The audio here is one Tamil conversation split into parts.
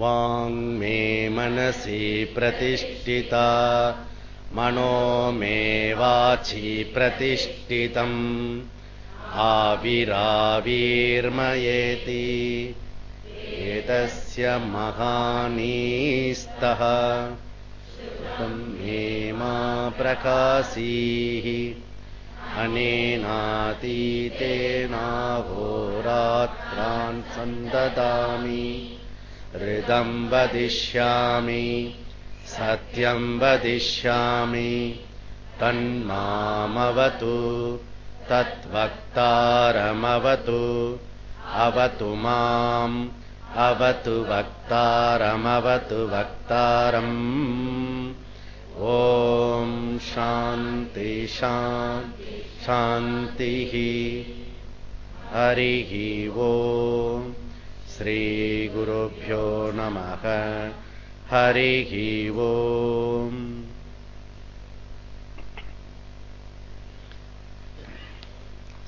वाङ्मे मनसि प्रतिष्ठिता। मनो मे वाचि प्रतिष्ठितम्। आविराविर्मयेति। एतस्य महानीस्तः। मे मा प्रकाशीः। अनेनातीतेनाहोरात्रान् सन्ददामि हृदम् वदिष्यामि सत्यम् वदिष्यामि तन्मामवतु तद्वक्तारमवतु अवतु माम् अवतु वक्तारमवतु वक्तारम्। ॐ शान्ति शान्तिः हरिः वो श्रीगुरुभ्यो नमः। हरिः वो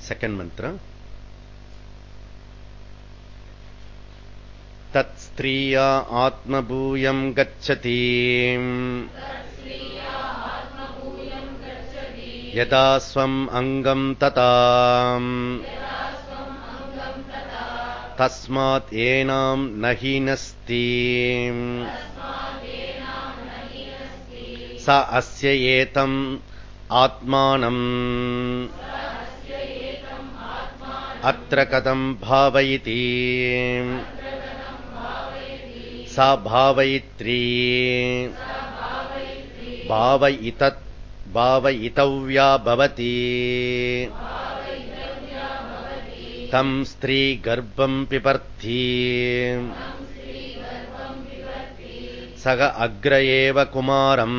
सेकेण्ड् मन्त्र। तत्स्त्रिया आत्मभूयम् गच्छति। यदा स्वम् अङ्गम् तथा तस्मात् एनाम् न हीनस्ति स अस्य एतम् आत्मानम् अत्र कथम् भावयति सा भावयित्री भावयितत् भावयितव्या भवति तम् स्त्रीगर्भम् पिबर्थि सग अग्र एव कुमारम्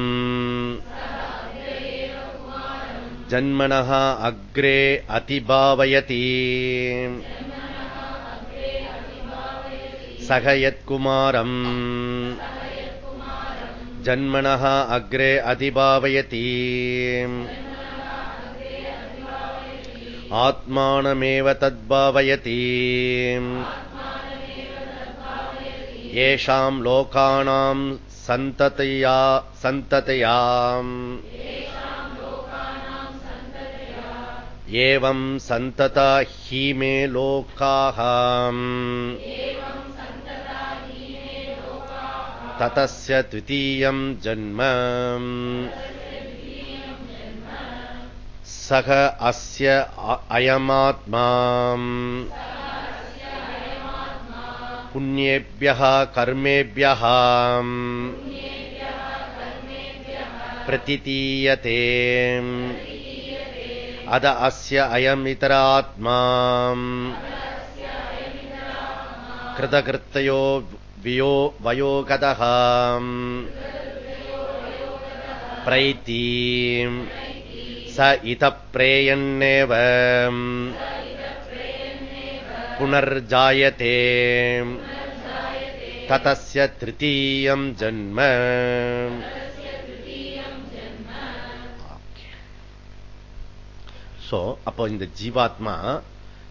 जन्मनः अग्रे अतिभावयति सह यत्कुमारम् जन्मनः अग्रे अधिभावयति आत्मानमेव तद्भावयति येषाम् लोकानाम् सन्ततया सन्ततयाम् एवम् सन्तता हि मे लोकाः ततस्य द्वितीयम् जन्म सः अस्य अयमात्मा पुण्येभ्यः कर्मेभ्यः प्रतितीयते अद अस्य अयमितरात्मा कृतकृतयो वियो वयोगतः प्रैति स इतः प्रेयन्नेव पुनर्जायते ततस्य तृतीयम् जन्म சோ அப்போ இந்த ஜீவாத்மா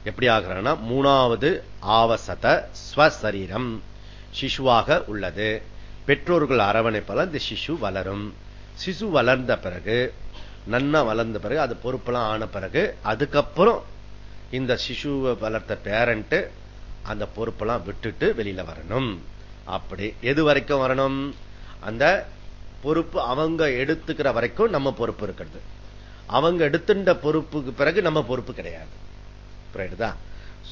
எப்படி ஆகிறான்னா மூணாவது ஆவசத ஸ்வசரீரம் சிசுவாக உள்ளது பெற்றோர்கள் அரவணைப்பால் இந்த சிசு வளரும் சிசு வளர்ந்த பிறகு நன்னா வளர்ந்த பிறகு அது பொறுப்பெல்லாம் ஆன பிறகு அதுக்கப்புறம் இந்த சிசுவை வளர்த்த பேரண்ட் அந்த பொறுப்பெல்லாம் விட்டுட்டு வெளியில வரணும். அப்படி எது வரைக்கும் வரணும்? அந்த பொறுப்பு அவங்க எடுத்துக்கிற வரைக்கும் நம்ம பொறுப்பு இருக்கிறது. அவங்க எடுத்துட்ட பொறுப்புக்கு பிறகு நம்ம பொறுப்பு கிடையாது. புரியுதா?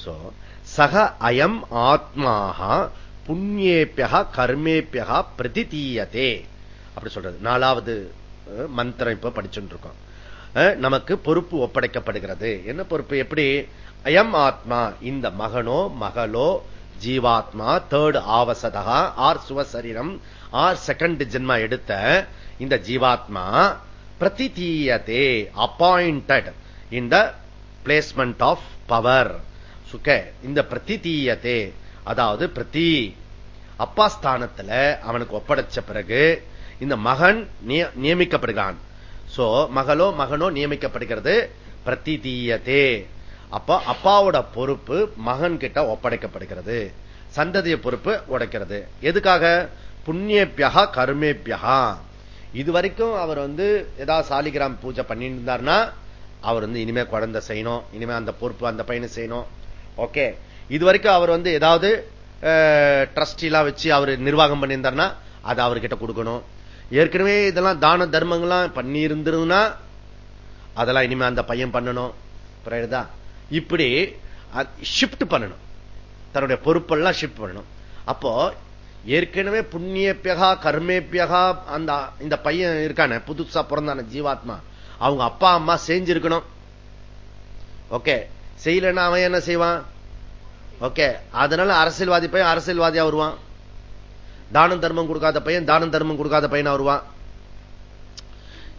சோ சக அயம் ஆத்மாக புண்ணியேபியா கர்மேபியா பிரதிதீயதே. அப்படி சொல்றது. நாலாவது மந்திரம் இப்ப படிச்சுட்டு இருக்கோம் நமக்கு பொறுப்பு ஒப்படைக்கப்படுகிறது. என்ன பொறுப்பு? எப்படி? அயம் ஆத்மா இந்த மகனோ மகளோ ஜீவாத்மா தேர்ட் ஆவசதா ஆர் சுவசரீரம் ஆர் செகண்ட் ஜென்மா எடுத்த இந்த ஜீவாத்மா பிரதிதீயதே appointed in the placement of power சுக இந்த பிரதிதீயத்தே அதாவது பிரதி அப்பா ஸ்தானத்துல அவனுக்கு ஒப்படைச்ச பிறகு இந்த மகன் நியமிக்கப்படுகிறான். சோ மகளோ மகனோ நியமிக்கப்படுகிறது பிரதிதீயத்தே அப்ப அப்பாவோட பொறுப்பு மகன் கிட்ட ஒப்படைக்கப்படுகிறது. சந்ததிய பொறுப்பு உடைக்கிறது. எதுக்காக? புண்ணியப்பியகா கருமேப்பியகா இது வரைக்கும் அவர் வந்து ஏதாவது சாலிகிராம் பூஜை பண்ணிட்டு இருந்தார்னா அவர் வந்து இனிமே குழந்தை செய்யணும். இனிமே அந்த பொறுப்பு அந்த பையனை செய்யணும். ஓகே. இது வரைக்கும் அவர் வந்து ஏதாவது ட்ரஸ்டி எல்லாம் வச்சு அவர் நிர்வாகம் பண்ணியிருந்தார்னா அதை அவர்கிட்ட கொடுக்கணும். ஏற்கனவே இதெல்லாம் தான தர்மங்கள்லாம் பண்ணி இருந்திருந்தா அதெல்லாம் இனிமே அந்த பையன் பண்ணணும். புரியுதா? இப்படி ஷிப்ட் பண்ணணும். தன்னுடைய பொறுப்பெல்லாம் ஷிப்ட் பண்ணணும். அப்போ ஏற்கனவே புண்ணியப்பியகா கர்மேப்பியகா அந்த இந்த பையன் இருக்கான புதுசா பிறந்தான ஜீவாத்மா அவங்க அப்பா அம்மா செஞ்சிருக்கணும். ஓகே. செய்யலன்னா அவன் என்ன செய்வான்? ஓகே. அதனால அரசியல்வாதி பையன் அரசியல்வாதியா வருவான். தானம் தர்மம் கொடுக்காத பையன் தானம் தர்மம் கொடுக்காத பையனா வருவான்.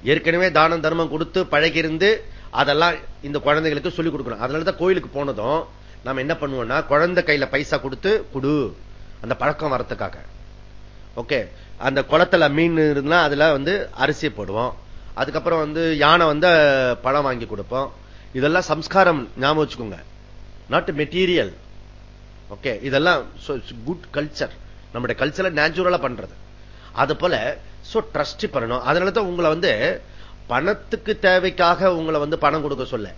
ஏற்கனவே தானம் தர்மம் கொடுத்து பழகிருந்து அதெல்லாம் இந்த குழந்தைகளுக்கு சொல்லிக் கொடுக்கணும். அதனாலதான் கோயிலுக்கு போனதும் நம்ம என்ன பண்ணுவோம்னா குழந்தை கையில பைசா கொடுத்து குடு. அந்த பழக்கம் வரத்துக்காக. ஓகே. அந்த குளத்துல மீன் இருந்தா அதுல வந்து அரிசி போடுவோம். அதுக்கப்புறம் வந்து யானை வந்து பழம் வாங்கி கொடுப்போம். இதெல்லாம் சம்ஸ்காரம் ஞாபகம் வச்சுக்கோங்க. Not material okay. இதெல்லாம் குட் கல்ச்சர் நம்முடைய கல்ச்சரை நேச்சுரலா பண்றது. அது போல சோ ட்ரஸ்ட் பண்ணணும். அதனாலதான் உங்களை வந்து பணத்துக்கு தேவைக்காக உங்களை வந்து பணம் கொடுக்க சொல்ல.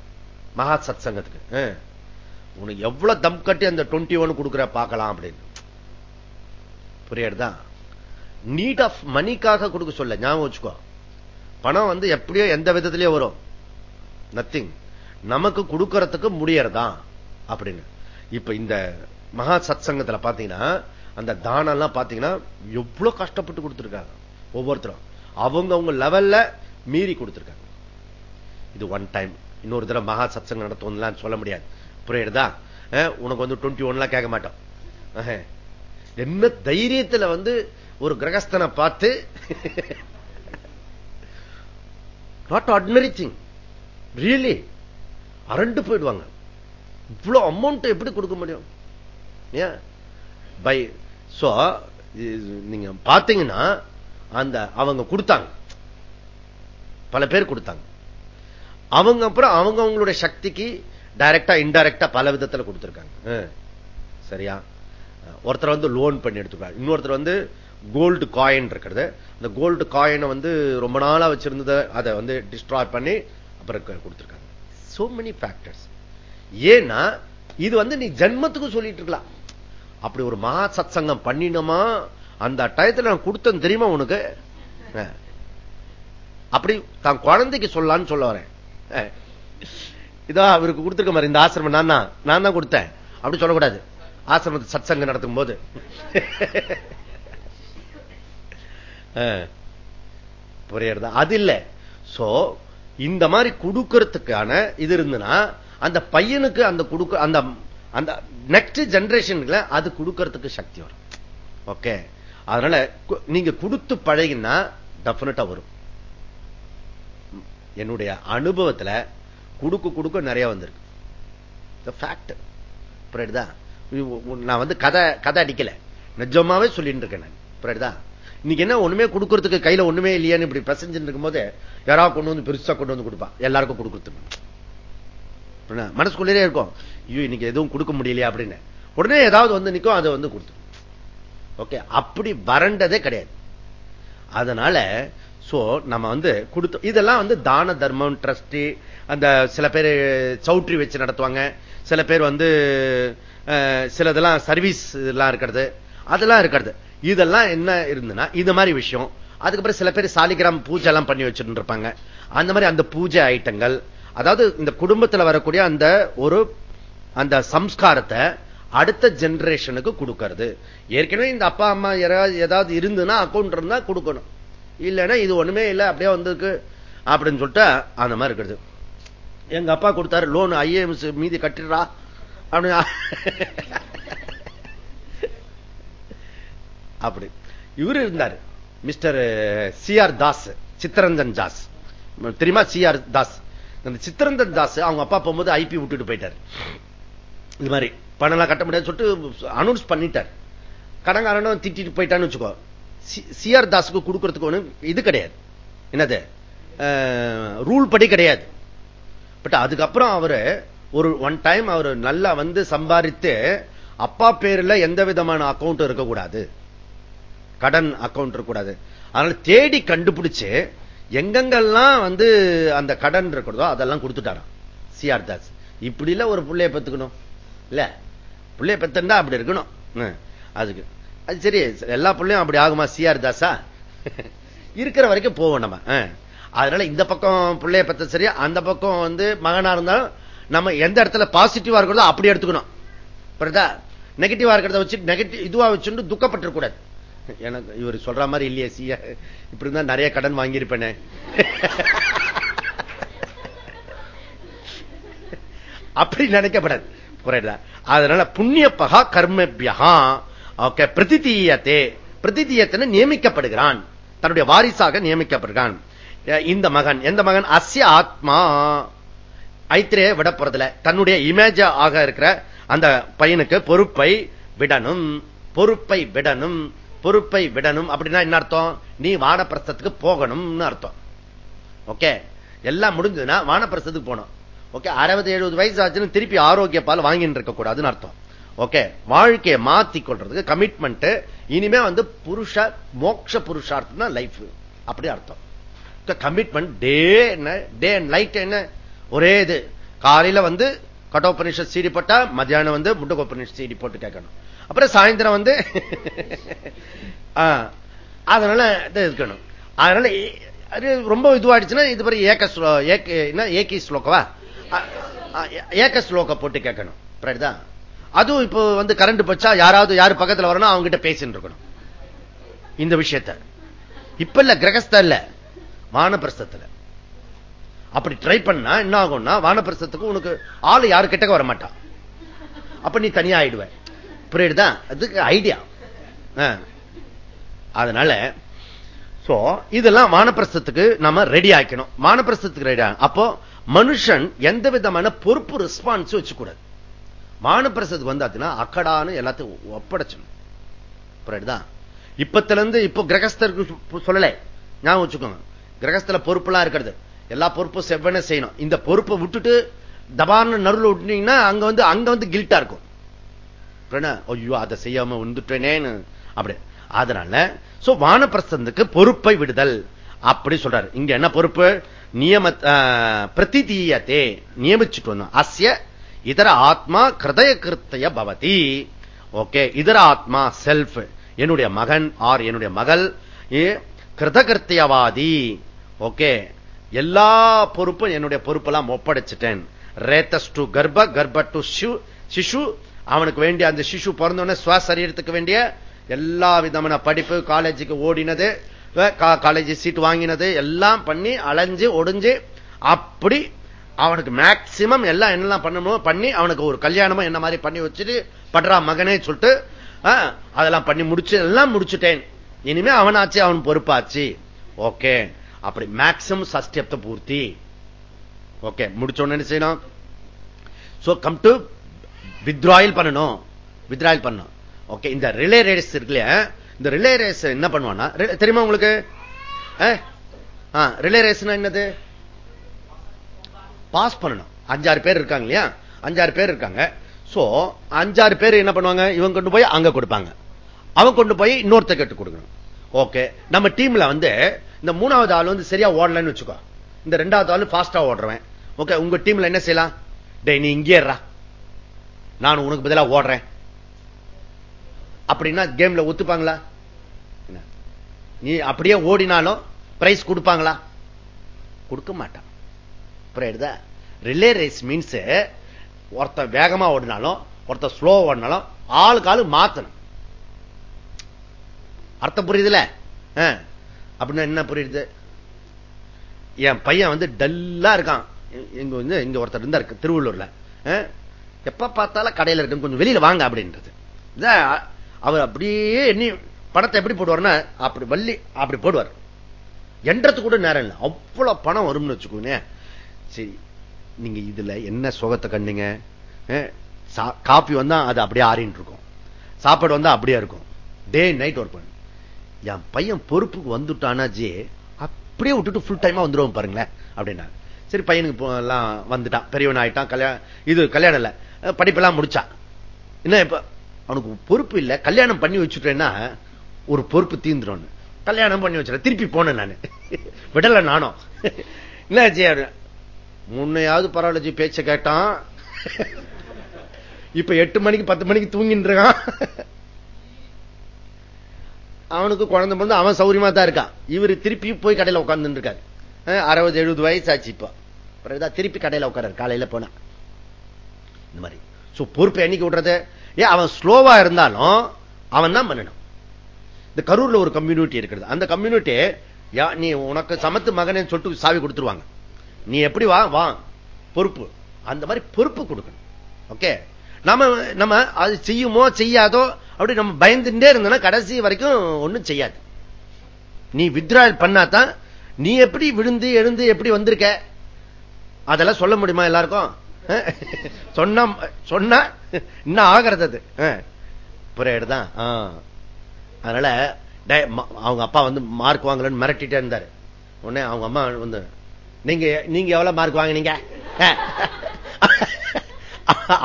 மகா சத் சங்கத்துக்கு உனக்கு எவ்வளவு தம் கட்டி அந்த டுவெண்ட்டி ஒன் கொடுக்குற பார்க்கலாம் அப்படின்னு. புரியுதா? நீட் ஆஃப் மணிக்காக கொடுக்க சொல்ல. ஞாபகம் வச்சுக்கோ. பணம் வந்து எப்படியோ எந்த விதத்திலேயே வரும். நத்திங் நமக்கு கொடுக்கறதுக்கு முடியறதா? அப்படின்னு. இப்ப இந்த மகா சத் சங்கத்துல பாத்தீங்கன்னா அந்த தானம் எல்லாம் பாத்தீங்கன்னா எவ்வளவு கஷ்டப்பட்டு கொடுத்திருக்காங்க. ஒவ்வொருத்தரும். அவங்க அவங்க லெவல்ல மீறி கொடுத்திருக்காங்க. இது ஒன் டைம் இன்னொரு தடவை மகா சத் சங்கம் நடத்துவோம்லாம் சொல்ல முடியாது. புரியுதா? உனக்கு வந்து டுவெண்ட்டி ஒன்லாம் கேட்க மாட்டோம். என்ன தைரியத்துல வந்து ஒரு கிரகஸ்தனை பார்த்து நாட் ஆர்டினரி திங் ரியலி அரண்டு போயிடுவாங்க. இவ்வளவு அமௌண்ட் எப்படி கொடுக்க முடியும்? ஏன்? பை சோ நீங்க பாத்தீங்கன்னா அந்த அவங்க கொடுத்தாங்க. பல பேர் கொடுத்தாங்க. அவங்க அப்புறம் அவங்க அவங்களுடைய சக்திக்கு டைரக்டா இன்டைரக்டா பல விதத்தில் கொடுத்திருக்காங்க. சரியா? ஒருத்தர் வந்து லோன் பண்ணி எடுத்துக்கிறார். இன்னொருத்தர் வந்து கோல்டு காயின் இருக்கிறது. அந்த கோல்டு காயினை வந்து ரொம்ப நாளா வச்சிருந்ததை அதை வந்து டிஸ்ட்ராய் பண்ணி அப்புறம் கொடுத்திருக்காங்க. சோ மெனி ஃபேக்டர்ஸ் ஏன்னா இது வந்து நீ ஜென்மத்துக்கும் சொல்லிட்டு இருக்கலாம். அப்படி ஒரு மகா சத் சங்கம் பண்ணினோமா? அந்த டயத்துல நான் கொடுத்தேன் தெரியுமா உனக்கு? அப்படி தான் குழந்தைக்கு சொல்லலான்னு சொல்ல வரேன். இதோ அவருக்கு கொடுத்துருக்க மாதிரி இந்த ஆசிரமம் நான் தான் நான் தான் கொடுத்தேன். அப்படி சொல்லக்கூடாது. ஆசிரமத்தை சத் சங்கம் நடத்தும் போது புரியறது? அது இல்ல. சோ இந்த மாதிரி கொடுக்கறதுக்கான இது இருந்துன்னா அந்த பையனுக்கு அந்த கொடுக்க அந்த அந்த நெக்ஸ்ட் ஜெனரேஷனுக்குல அது கொடுக்கறதுக்கு சக்தி வரும். ஓகே அதனால நீங்க கொடுத்து பழகினா டெபினட்டா வரும். என்னுடைய அனுபவத்துல குடுக்க கொடுக்க நிறைய வந்திருக்கு. நான் வந்து கதை கதை அடிக்கல. நிஜமாவே சொல்லிட்டு இருக்கேன் நான். புரியுதா? இன்னைக்கு என்ன ஒண்ணுமே கொடுக்கறதுக்கு கையில ஒண்ணுமே இல்லையான்னு இப்படி பிரசஞ்சு இருக்கும் போது யாராவது கொண்டு வந்து பெருசா கொண்டு வந்து கொடுப்பான் எல்லாருக்கும் கொடுக்கறதுக்கு. மனசுக்குள்ளே இருக்கும். ஐயோ இன்னைக்கு எதுவும் கொடுக்க முடியலையா அப்படின்னு. உடனே ஏதாவது வந்து நிற்கும் அதை வந்து கொடுத்து. ஓகே அப்படி வறண்டதே கிடையாது. அதனால சோ நம்ம வந்து கொடுத்து இதெல்லாம் வந்து தான தர்மம் ட்ரஸ்டி அந்த சில பேர் சவுட்ரி வச்சு நடத்துவாங்க. சில பேர் வந்து சிலதெல்லாம் சர்வீஸ் இதெல்லாம் இருக்கிறது. அதெல்லாம் இருக்கிறது. இதெல்லாம் என்ன இருந்ததுன்னா இது மாதிரி விஷயம். அதுக்கப்புறம் சில பேர் சாலிகிராம் பூஜை எல்லாம் பண்ணி வச்சுட்டு இருப்பாங்க அந்த மாதிரி அந்த பூஜை ஐட்டங்கள் அதாவது இந்த குடும்பத்தில் வரக்கூடிய அந்த ஒரு அந்த சம்ஸ்காரத்தை அடுத்த ஜெனரேஷனுக்கு கொடுக்கறது. ஏற்கனவே இந்த அப்பா அம்மா ஏதாவது இருந்துன்னா அக்கௌண்ட் இருந்தா கொடுக்கணும். இல்லைன்னா இது ஒண்ணுமே இல்லை அப்படியே வந்திருக்கு அப்படின்னு சொல்லிட்டு அந்த மாதிரி இருக்கிறது. எங்க அப்பா கொடுத்தாரு லோன் ஐஏஎம்ஸ் மீதி கட்டிடுறா அப்படின்னு. அப்படி. இவரு இருந்தாரு mister C R Das Chittaranjan Das. தெரியுமா சி ஆர் தாஸ்? அந்த சித்திரந்தன் தாஸ் அவங்க அப்பா போகும்போது ஐபி விட்டுட்டு போயிட்டார். இது மாதிரி பணம்லாம் கட்ட முடியாது சொல்லிட்டு அனௌன்ஸ் பண்ணிட்டார். கடங்காரனும் திட்டிட்டு போயிட்டான்னு வச்சுக்கோ. சிஆர் தாஸுக்கு கொடுக்கறதுக்கு ஒன்று இது கிடையாது. என்னது? ரூல் படி கிடையாது. பட் அதுக்கப்புறம் அவர் ஒரு ஒன் டைம் அவர் நல்லா வந்து சம்பாதித்து அப்பா பேர்ல எந்த விதமான அக்கௌண்ட் இருக்கக்கூடாது. கடன் அக்கௌண்ட் இருக்கக்கூடாது. அதனால தேடி கண்டுபிடிச்சு எங்கெங்கெல்லாம் வந்து அந்த கடன் இருக்கிறதோ அதெல்லாம் கொடுத்துட்டாராம். சிஆர் தாஸ். இப்படி இல்ல ஒரு பிள்ளைய பெத்துக்கணும். இல்ல பிள்ளைய பெத்தா அப்படி இருக்கணும். அதுக்கு. அது சரி எல்லா பிள்ளையும் அப்படி ஆகுமா சிஆர் தாஸா? இருக்கிற வரைக்கும் போவோம் நம்ம. அதனால இந்த பக்கம் பிள்ளைய பத்த சரியா அந்த பக்கம் வந்து மகனா இருந்தாலும் நம்ம எந்த இடத்துல பாசிட்டிவா இருக்கிறதோ அப்படி எடுத்துக்கணும். புரியுதா? நெகட்டிவா இருக்கிறத வச்சு நெகட்டிவ் இதுவா வச்சுட்டு துக்கப்பட்டுக்கூடாது எனக்கு இவர் சொல்ற மாதிரி இல்லையே சியா இப்படி இருந்தா நிறைய கடன் வாங்கியிருப்பேனே. அப்படி நினைக்கப்படாது. புரியல. அதனால புண்ணிய பகா கர்மபியகா. ஓகே பிரதித்தீயத்தே பிரதித்தீயத்தின நியமிக்கப்படுகிறான். தன்னுடைய வாரிசாக நியமிக்கப்படுகிறான். இந்த மகன் எந்த மகன்? அஸ்ய ஆத்மா. ஐத்திரே விட போறதுல தன்னுடைய இமேஜ் ஆக இருக்கிற அந்த பையனுக்கு பொறுப்பை விடணும். பொறுப்பை விடணும். பொறுப்பை விடணும் அப்படின்னா என்ன அர்த்தம்? நீ வானப்பிரசத்துக்கு போகணும்னு அர்த்தம். ஓகே? எல்லாம் முடிஞ்சதுன்னா வானப்பிரசத்துக்கு போகணும். ஓகே? அறுபது எழுபது வயசு ஆச்சுன்னு திருப்பி ஆரோக்கிய பால் வாங்கிட்டு இருக்க கூடாதுன்னு அர்த்தம். ஓகே? வாழ்க்கையை மாத்தி கொள்றதுக்கு கமிட்மெண்ட் இனிமே வந்து புருஷ மோக்ஷ புருஷார்த்தம் தான் லைஃப் அப்படி அர்த்தம். கமிட்மெண்ட் டே என்ன? டே அண்ட் லைட் என்ன? ஒரே இது. காலையில வந்து கட்டோபனிஷத் சீடி போட்டா மத்தியானம் வந்து முட்டகோபனிஷத் சீடி போட்டு கேட்கணும். அப்புறம் சாயந்தரம் வந்து அதனால இருக்கணும் அதனால அது ரொம்ப இதுவாயிடுச்சுன்னா இது மாதிரி ஏக்க ஏக்கி ஸ்லோகவா? ஏக்க ஸ்லோக போட்டு கேட்கணும். தான்? அதுவும் இப்போ வந்து கரண்ட் போச்சா யாராவது யாரு பக்கத்தில் வரணும் அவங்க கிட்ட பேசிட்டு இருக்கணும். இந்த விஷயத்த. இப்ப இல்ல கிரகஸ்த இல்ல வானப்பிரஸ்தத்துல. அப்படி ட்ரை பண்ணா என்ன ஆகும்னா வானப்பிரஸ்தத்துக்கு உனக்கு ஆளு யாரு கிட்டக்க வர மாட்டான் அப்ப நீ தனியா ஆயிடுவேன் புரியுதா? அதுக்கு ஐடியா அதனால சோ இதெல்லாம் வானப்பிரசத்துக்கு நம்ம ரெடி ஆக்கணும் வானப்பிரசத்துக்கு ரெடி அப்போ மனுஷன் எந்த விதமான பொறுப்பு ரெஸ்பான்ஸ் வச்சுக்கூடாது. வானப்பிரசத்துக்கு வந்தாச்சுன்னா அக்கடான்னு எல்லாத்தையும் ஒப்படைச்சணும் புரியுதுதான் இப்பத்துல இருந்து இப்போ கிரகஸ்தருக்கு சொல்லல. ஞாபகம் வச்சுக்கோங்க. கிரகஸ்தல பொறுப்புலாம் இருக்கிறது. எல்லா பொறுப்பும் செவ்வனே செய்யணும். இந்த பொறுப்பை விட்டுட்டு தபான நருள் விட்டீங்கன்னா அங்க வந்து அங்க வந்து கில்ட்டா இருக்கும். ஐயோ அதை செய்யாம வந்துட்டேனேன்னு. அப்படி. அதனால சோ வானப்பிரசந்துக்கு பொறுப்பை விடுதல். அப்படி சொல்றாரு. இங்க என்ன பொறுப்பு? நியம பிரதிதீயத்தே நியமிச்சுட்டு வந்தோம். அஸ்ய இதர ஆத்மா கிருதய கிருத்தய பவதி. ஓகே இதர ஆத்மா செல்ஃப் என்னுடைய மகன் ஆர் என்னுடைய மகள் கிருதகிருத்தியவாதி. ஓகே எல்லா பொறுப்பும் என்னுடைய பொறுப்பெல்லாம் ஒப்படைச்சிட்டேன். ரேத்தஸ் டு கர்ப்ப கர்ப்ப டு சிசு அவனுக்கு வேண்டிய அந்த சிசு பிறந்தோடனே சுவசரீரத்துக்கு வேண்டிய எல்லா விதமான படிப்பு காலேஜுக்கு ஓடினது காலேஜ் சீட் வாங்கினது எல்லாம் பண்ணி அலைஞ்சு ஒடிஞ்சு அப்படி அவனுக்கு மேக்சிமம் எல்லாம் என்னெல்லாம் பண்ணணுமோ பண்ணி அவனுக்கு ஒரு கல்யாணமும் என்ன மாதிரி பண்ணி வச்சுட்டு படுறா மகனே சொல்லிட்டு அதெல்லாம் பண்ணி முடிச்சு எல்லாம் முடிச்சுட்டேன். இனிமே அவனாச்சு அவன் பொறுப்பாச்சு. ஓகே. அப்படி மேக்சிமம் சஷ்டியத்தை பூர்த்தி. ஓகே. முடிச்சோன்னு உடனே செய்யணும்? சோ கம் டு வித்ராயில் பண்ணணும். வித்ராயில் பண்ணணும். ஓகே இந்த ரிலே ரேஸ் இருக்குல்ல இந்த ரிலே ரேஸ் என்ன பண்ணுவான்னா தெரியுமா உங்களுக்கு? ரிலே ரேஸ் என்னது? பாஸ் பண்ணணும். அஞ்சாறு பேர் இருக்காங்க இல்லையா? அஞ்சாறு பேர் இருக்காங்க. சோ அஞ்சாறு பேர் என்ன பண்ணுவாங்க? இவங்க கொண்டு போய் அங்க கொடுப்பாங்க. அவன் கொண்டு போய் இன்னொருத்த கேட்டு கொடுக்கணும். ஓகே நம்ம டீம்ல வந்து இந்த மூணாவது ஆள் வந்து சரியா ஓடலன்னு வச்சுக்கோ. இந்த ரெண்டாவது ஆள் பாஸ்டா ஓடுறவன். ஓகே உங்க டீம்ல என்ன செய்யலாம்? டே நீ இங்கே நான் உனக்கு பதிலாக ஓடுறேன். அப்படின்னா கேம்ல ஒத்துப்பாங்களா? நீ அப்படியே ஓடினாலும் பிரைஸ் கொடுப்பாங்களா? கொடுக்க மாட்டான். புரியுதா ரிலே ரேஸ் மீன்ஸ் ஒருத்த வேகமா ஓடினாலும் ஒருத்த ஸ்லோ ஓடினாலும் ஆளுக்கு ஆளு மாத்தணும். அர்த்தம் புரியுதுல அப்படின்னா என்ன புரியுது? என் பையன் வந்து டல்லா இருக்கான். இங்க வந்து இங்க ஒருத்தர் இருந்தா இருக்கு திருவள்ளூர்ல. எப்ப பார்த்தாலும் கடையில இருக்கு கொஞ்சம் வெளியில வாங்க அப்படின்றது. அவர் அப்படியே எண்ணி பணத்தை எப்படி போடுவார்னா அப்படி வள்ளி அப்படி போடுவார். என்றது கூட நேரம் இல்லை. அவ்வளவு பணம் வரும்னு வச்சுக்கோங்க சரி நீங்க இதுல என்ன சுகத்தை கண்டீங்க? காப்பி வந்தா அது அப்படியே ஆறின்னு இருக்கும். சாப்பாடு வந்தா அப்படியே இருக்கும். டே நைட் ஒர்க் பண்ணு. என் பையன் பொறுப்புக்கு வந்துட்டானா ஜே அப்படியே விட்டுட்டு ஃபுல் டைமா வந்துடுவோம் பாருங்களேன் அப்படின்னா சரி பையனுக்கு எல்லாம் வந்துட்டான். பெரியவன் ஆயிட்டான் கல்யாணம் இது கல்யாணம் இல்ல. படிப்பெல்லாம் முடிச்சான் என்ன இப்ப? அவனுக்கு பொறுப்பு இல்ல. கல்யாணம் பண்ணி வச்சுட்டேன்னா ஒரு பொறுப்பு தீந்துடும் கல்யாணம் பண்ணி வச்சுட்டேன். திருப்பி போனேன் நான். விடல நானும். என்ன இல்ல முன்னையாவது பரவாயில்ல பேச்ச கேட்டான். இப்ப எட்டு மணிக்கு பத்து மணிக்கு தூங்கிட்டு இருக்கான். அவனுக்கு குழந்தை பிறந்து அவன் சௌரியமா தான் இருக்கான். இவர் திருப்பி போய் கடையில உட்கார்ந்து இருக்காரு. அறுபது எழுபது வயசு ஆச்சு இப்ப. திருப்பி கடையில உட்கார காலையில போனா. இந்த மாதிரி. பொறுப்பு என்னைக்கு விடுறது ஏன் அவன் ஸ்லோவா இருந்தாலும் அவன் தான் பண்ணணும். இந்த கரூர்ல ஒரு கம்யூனிட்டி இருக்கிறது. அந்த கம்யூனிட்டி நீ உனக்கு சமத்து மகனே சொல்லிட்டு சாவி கொடுத்துருவாங்க. நீ எப்படி வா வா பொறுப்பு. அந்த மாதிரி பொறுப்பு கொடுக்கணும். ஓகே நம்ம நம்ம அது செய்யுமோ செய்யாதோ அப்படி நம்ம பயந்துட்டே இருந்தோம்னா கடைசி வரைக்கும் ஒன்னும் செய்யாது. நீ வித்ராயல் பண்ணாதான் நீ எப்படி விழுந்து எழுந்து எப்படி வந்திருக்க? அதெல்லாம் சொல்ல முடியுமா எல்லாருக்கும்? சொன்ன சொன்னா இன்னும் ஆகிறது அது. புரியுது தான். அதனால அவங்க அப்பா வந்து மார்க் வாங்கலன்னு மிரட்டிட்டே இருந்தாரு. உடனே அவங்க அம்மா வந்து நீங்க நீங்க எவ்வளவு மார்க் வாங்கினீங்க?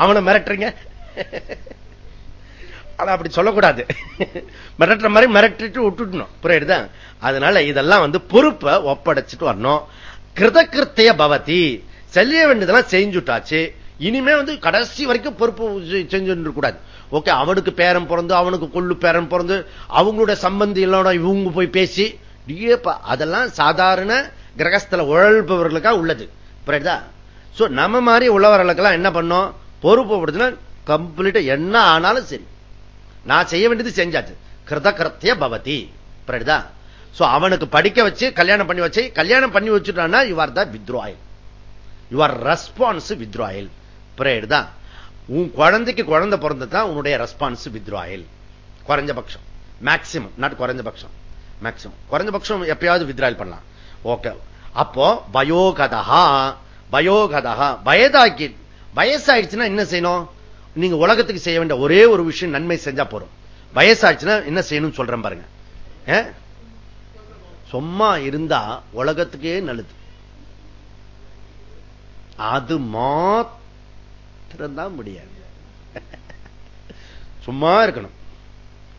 அவனை மிரட்டுறீங்க. ஆனா அப்படி சொல்லக்கூடாது. மிரட்டுற மாதிரி மிரட்டிட்டு விட்டுட்டணும் புரியுது அதனால இதெல்லாம் வந்து பொறுப்பை ஒப்படைச்சிட்டு வரணும். கிருதகிருத்திய பவதி. செய்ய வேண்டியதெல்லாம் செஞ்சுட்டாச்சு இனிமே வந்து கடைசி வரைக்கும் பொறுப்பு செஞ்சு கூடாது. ஓகே அவனுக்கு பேரன் பிறந்து அவனுக்கு கொள்ளு பேரன் பிறந்து அவங்களோட சம்பந்தி எல்லாம் இவங்க போய் பேசி அதெல்லாம் சாதாரண கிரகஸ்தல உழல்பவர்களுக்கா உள்ளது. புரியுதா? நம்ம மாதிரி உள்ளவர்களுக்கெல்லாம் என்ன பண்ணோம்? பொறுப்பு படுத்தினா கம்ப்ளீட்டா என்ன ஆனாலும் சரி. நான் செய்ய வேண்டியது செஞ்சாச்சு. கிருத கிருத்திய பவதி. புரியுதா? அவனுக்கு படிக்க வச்சு கல்யாணம் பண்ணி வச்சு கல்யாணம் பண்ணி வச்சுட்டான்னா your the withdrawal your response withdrawal தான். உன் குழந்தைக்கு குழந்தை பிறந்ததான் உன்னுடைய ரெஸ்பான்ஸ் வித்ராயல் குறைஞ்சபட்சம் மேக்சிமம் நாட் குறைஞ்சபட்சம் மேக்சிமம் குறைஞ்சபட்சம் எப்பயாவது வித்ராயல் பண்ணலாம். ஓகே அப்போ பயோகதா பயோகதா வயதாக்கி வயசாயிடுச்சுன்னா என்ன செய்யணும்? நீங்க உலகத்துக்கு செய்ய வேண்டிய ஒரே ஒரு விஷயம் நன்மை செஞ்சா போறோம் வயசாச்சுன்னா என்ன செய்யணும் சொல்றேன் பாருங்க. சும்மா இருந்தா உலகத்துக்கே நல்லது. அது மாத்திரம்தான் முடியாது. சும்மா இருக்கணும்.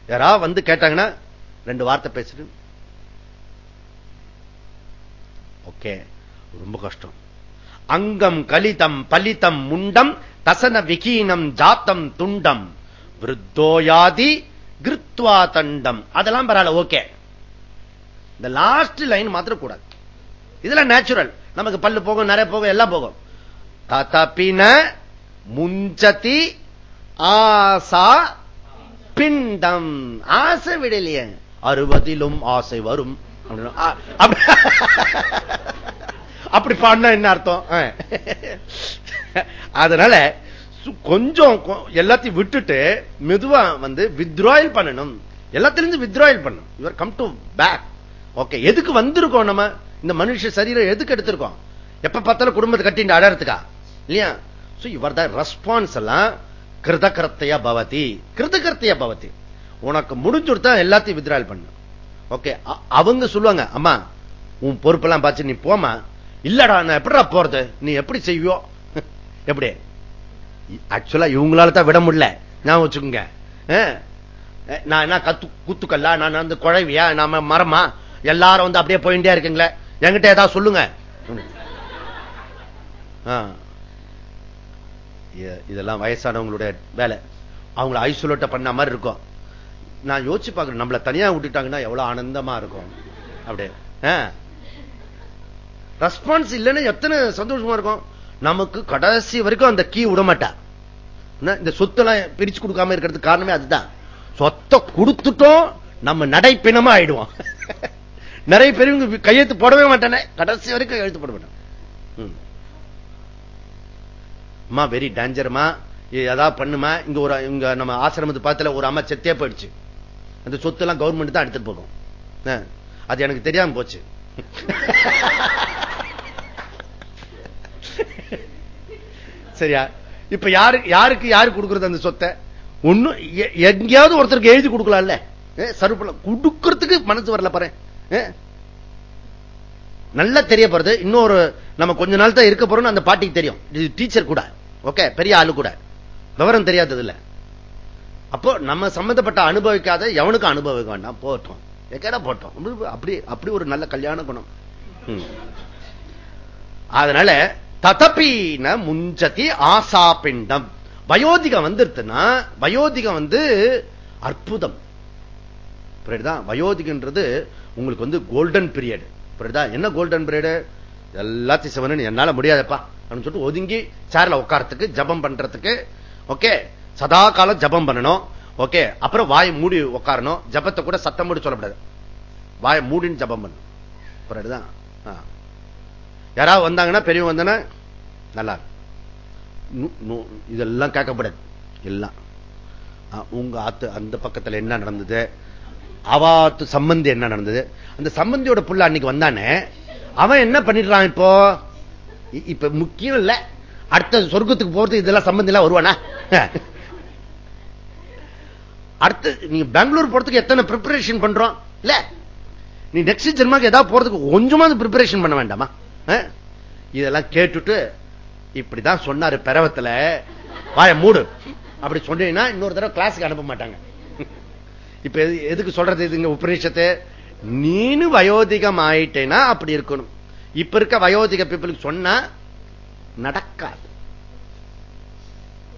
யாரா வந்து கேட்டாங்கன்னா ரெண்டு வார்த்தை பேசிட்டு. ஓகே ரொம்ப கஷ்டம். அங்கம் கலிதம் பலிதம் முண்டம் தசன விகீனம் ஜாத்தம் துண்டம். விருத்தோயாதி கிருத்வா தண்டம். அதெல்லாம் பரவாயில்ல ஓகே. இந்த லாஸ்ட் லைன் மாத்திரம் கூடாது இதெல்லாம் நேச்சுரல் நமக்கு பல்லு போகும் நிறைய போகும் எல்லாம் போகும். ததபின முஞ்சதி ஆசா பிண்டம். ஆசை விடலையே. அறுபதிலும் ஆசை வரும். அப்படி பாடினா என்ன அர்த்தம்? அதனால கொஞ்சம் எல்லாத்தையும் விட்டுட்டு மெதுவா வந்து வித்ராயல் பண்ணணும். எல்லாத்திலிருந்து வித்ராயல் பண்ணும் your come to back okay எதுக்கு வந்திருக்கோம் நம்ம? இந்த மனுஷ சரீரம் எதுக்கு எடுத்திருக்கோம்? எப்ப பார்த்தாலும் குடும்பத்தை கட்டிட்டு அடறதுக்கா இல்லையா? இவர் தான் ரெஸ்பான்ஸ் எல்லாம் கிருதகர்த்தையா பவதி. கிருதகர்த்தையா பவதி. உனக்கு முடிஞ்சுடுத்தா எல்லாத்தையும் வித்ராயல் பண்ணு. ஓகே அவங்க சொல்லுவாங்க அம்மா உன் பொறுப்பெல்லாம் பார்த்து நீ போமா இல்லடா நான் எப்படா போறது? நீ எப்படி செய்வியோ? எப்படி? ஆக்சுவலா இவங்களால தான் விட முடியல. நான் வச்சுக்கோங்க. நான் என்ன கத்து குத்துக்கல்ல? நான் வந்து குழவியா? நாம மரமா? எல்லாரும் வந்து அப்படியே போயிட்டே இருக்குங்களே. என்கிட்ட ஏதாவது சொல்லுங்க. இதெல்லாம் வயசானவங்களுடைய வேலை. அவங்கள ஐசோலேட்ட பண்ண மாதிரி இருக்கும். நான் யோசிச்சு பாக்குறேன் நம்மள தனியா விட்டுட்டாங்கன்னா எவ்வளவு ஆனந்தமா இருக்கும். அப்படியே ரெஸ்பான்ஸ் இல்லைன்னு எத்தனை சந்தோஷமா இருக்கும். நமக்கு கடைசி வரைக்கும் அந்த கீ விட இந்த சொத்தெல்லாம் பிரிச்சு கொடுக்காம இருக்கிறதுக்கு காரணமே அதுதான். சொத்தை கொடுத்துட்டோம் நம்ம நடைப்பினமா ஆயிடுவோம். நிறைய பேர் கையெழுத்து போடவே மாட்டானே. கடைசி வரைக்கும் எழுத்து போட மாட்டேன். அம்மா வெரி டேஞ்சர்மா ஏதாவது பண்ணுமா? இங்க ஒரு இங்க நம்ம ஆசிரமத்து பார்த்துல ஒரு அம்மா செத்தே போயிடுச்சு. அந்த சொத்து எல்லாம் கவர்மெண்ட் தான் எடுத்துட்டு போகும். அது எனக்கு தெரியாம போச்சு. சரியா? இப்ப யாரு யாருக்கு யாரு கொடுக்கறது அந்த சொத்தை? ஒண்ணும் எங்கேயாவது ஒருத்தருக்கு எழுதி கொடுக்கலாம்ல. சருப்பல கொடுக்கறதுக்கு மனசு வரல பாரு. நல்லா தெரிய போறது. இன்னொரு நம்ம கொஞ்ச நாள் தான் இருக்க போறோம்னு அந்த பாட்டிக்கு தெரியும். டீச்சர் கூட. ஓகே பெரிய ஆளு கூட. விவரம் தெரியாதது இல்ல அப்போ நம்ம சம்பந்தப்பட்ட அனுபவிக்காத எவனுக்கும் அனுபவிக்க வேண்டாம். போட்டோம். எக்கேடா போட்டோம். அப்படி அப்படி ஒரு நல்ல கல்யாண குணம். அதனால ததப்பீன முஞ்சதி ஆசா பிண்டம். வயோதிகம் வந்துருத்துன்னா வயோதிகம் வந்து அற்புதம். புரியுதுதான் வயோதிகன்றது உங்களுக்கு வந்து கோல்டன் பீரியட் புரியுதா? என்ன கோல்டன் பீரியட் எல்லாத்தையும் சிவனு என்னால முடியாதப்பா. அப்படின்னு சொல்லிட்டு ஒதுங்கி சேர்ல உட்காரத்துக்கு ஜபம் பண்றதுக்கு ஓகே சதா காலம் ஜபம் பண்ணணும் ஓகே அப்புறம் வாய் மூடி உட்காரணும். ஜபத்தை கூட சத்தம் மூடி சொல்லப்படாது வாயை மூடின்னு ஜபம் பண்ணும் புரியுதுதான் யாராவது வந்தாங்கன்னா பெரியவங்க வந்தானே நல்லா இதெல்லாம் கேட்கப்படாது எல்லாம். உங்க ஆத்து அந்த பக்கத்துல என்ன நடந்தது? அவாத்து சம்பந்தி என்ன நடந்தது? அந்த சம்பந்தியோட புள்ள அன்னைக்கு வந்தானே அவன் என்ன பண்ணிடுறான் இப்போ? இப்ப முக்கியம் இல்ல. அடுத்த சொர்க்கத்துக்கு போறது இதெல்லாம் சம்பந்தம் எல்லாம் வருவானா? அடுத்து நீங்க பெங்களூர் போறதுக்கு எத்தனை ப்ரிப்பரேஷன் பண்றோம்? இல்ல. நீ நெக்ஸ்ட் ஜென்மாக்கு ஏதாவது போறதுக்கு கொஞ்சமாவது ப்ரிப்பரேஷன் பண்ண வேண்டாமா? இதெல்லாம் கேட்டுட்டு இப்படிதான் சொன்னாரு பெரவத்துல. வாய மூடு. அப்படி சொன்னீங்கன்னா இன்னொரு தடவை கிளாஸுக்கு அனுப்ப மாட்டாங்க. இப்ப எதுக்கு சொல்றது இதுங்க உபநிஷத்து? நீனு வயோதிகம் ஆயிட்டேன்னா அப்படி இருக்கணும். இப்ப இருக்க வயோதிக பீப்புளுக்கு சொன்னா நடக்காது.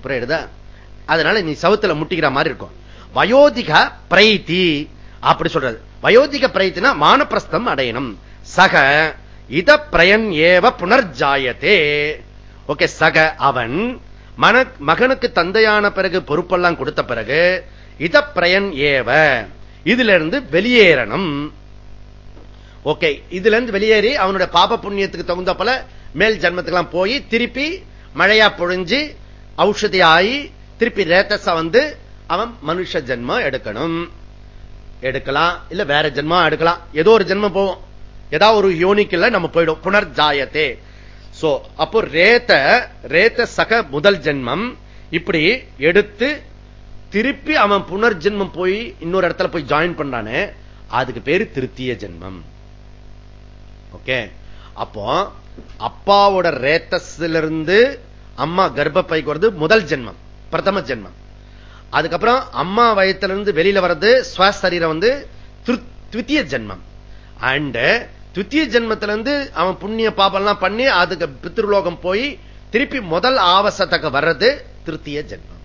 புரியுதா? அதனால நீ சவுத்துல முட்டிக்கிற மாதிரி இருக்கும். வயோதிக பிரைத்தி அப்படி சொல்றது. வயோதிக பிரைத்தினா மானப்பிரஸ்தம் அடையணும். சக இத பிரயன் ஏவ புனர்ஜாயத்தே. ஓகே சக அவன் மன மகனுக்கு தந்தையான பிறகு பொறுப்பெல்லாம் கொடுத்த பிறகு இத பிரயன் ஏவ இதுல இருந்து வெளியேறணும். ஓகே இதுல இருந்து வெளியேறி அவனுடைய பாப புண்ணியத்துக்கு தகுந்த போல மேல் ஜன்மத்துக்கெல்லாம் போய் திருப்பி மழையா பொழிஞ்சு ஔஷதி ஆகி திருப்பி ரேத்தஸ வந்து அவன் மனுஷ ஜென்மம் எடுக்கணும். எடுக்கலாம் இல்ல வேற ஜென்மம் எடுக்கலாம். ஏதோ ஒரு ஜென்மம் போவோம். ஏதாவது ஒரு யோனிக்குள்ள நம்ம போயிடும். புனர்ஜாயத்தே. சோ அப்போ ரேத்த ரேத்த சக முதல் ஜென்மம். இப்படி எடுத்து திருப்பி அவன் புனர்ஜென்மம் போய் இன்னொரு இடத்துல போய் ஜாயின் பண்றானே அதுக்கு பேரு திருத்திய ஜென்மம். ஓகே? அப்போ அப்பாவோட ரேத்தஸ்ல இருந்து அம்மா கர்ப்பப்பைக்கு வருது முதல் ஜென்மம் பிரதம ஜென்மம். அதுக்கப்புறம் அம்மா வயத்திலிருந்து வெளியில வர்றது சுவாசரீரம் வந்து துத்திய ஜென்மம். அண்ட் துத்திய ஜென்மத்திலிருந்து அவன் புண்ணிய பாபம்லாம் பண்ணி அதுக்கு பித்ருலோகம் போய் திருப்பி முதல் ஆவசத்துக்கு வர்றது திருத்திய ஜென்மம்.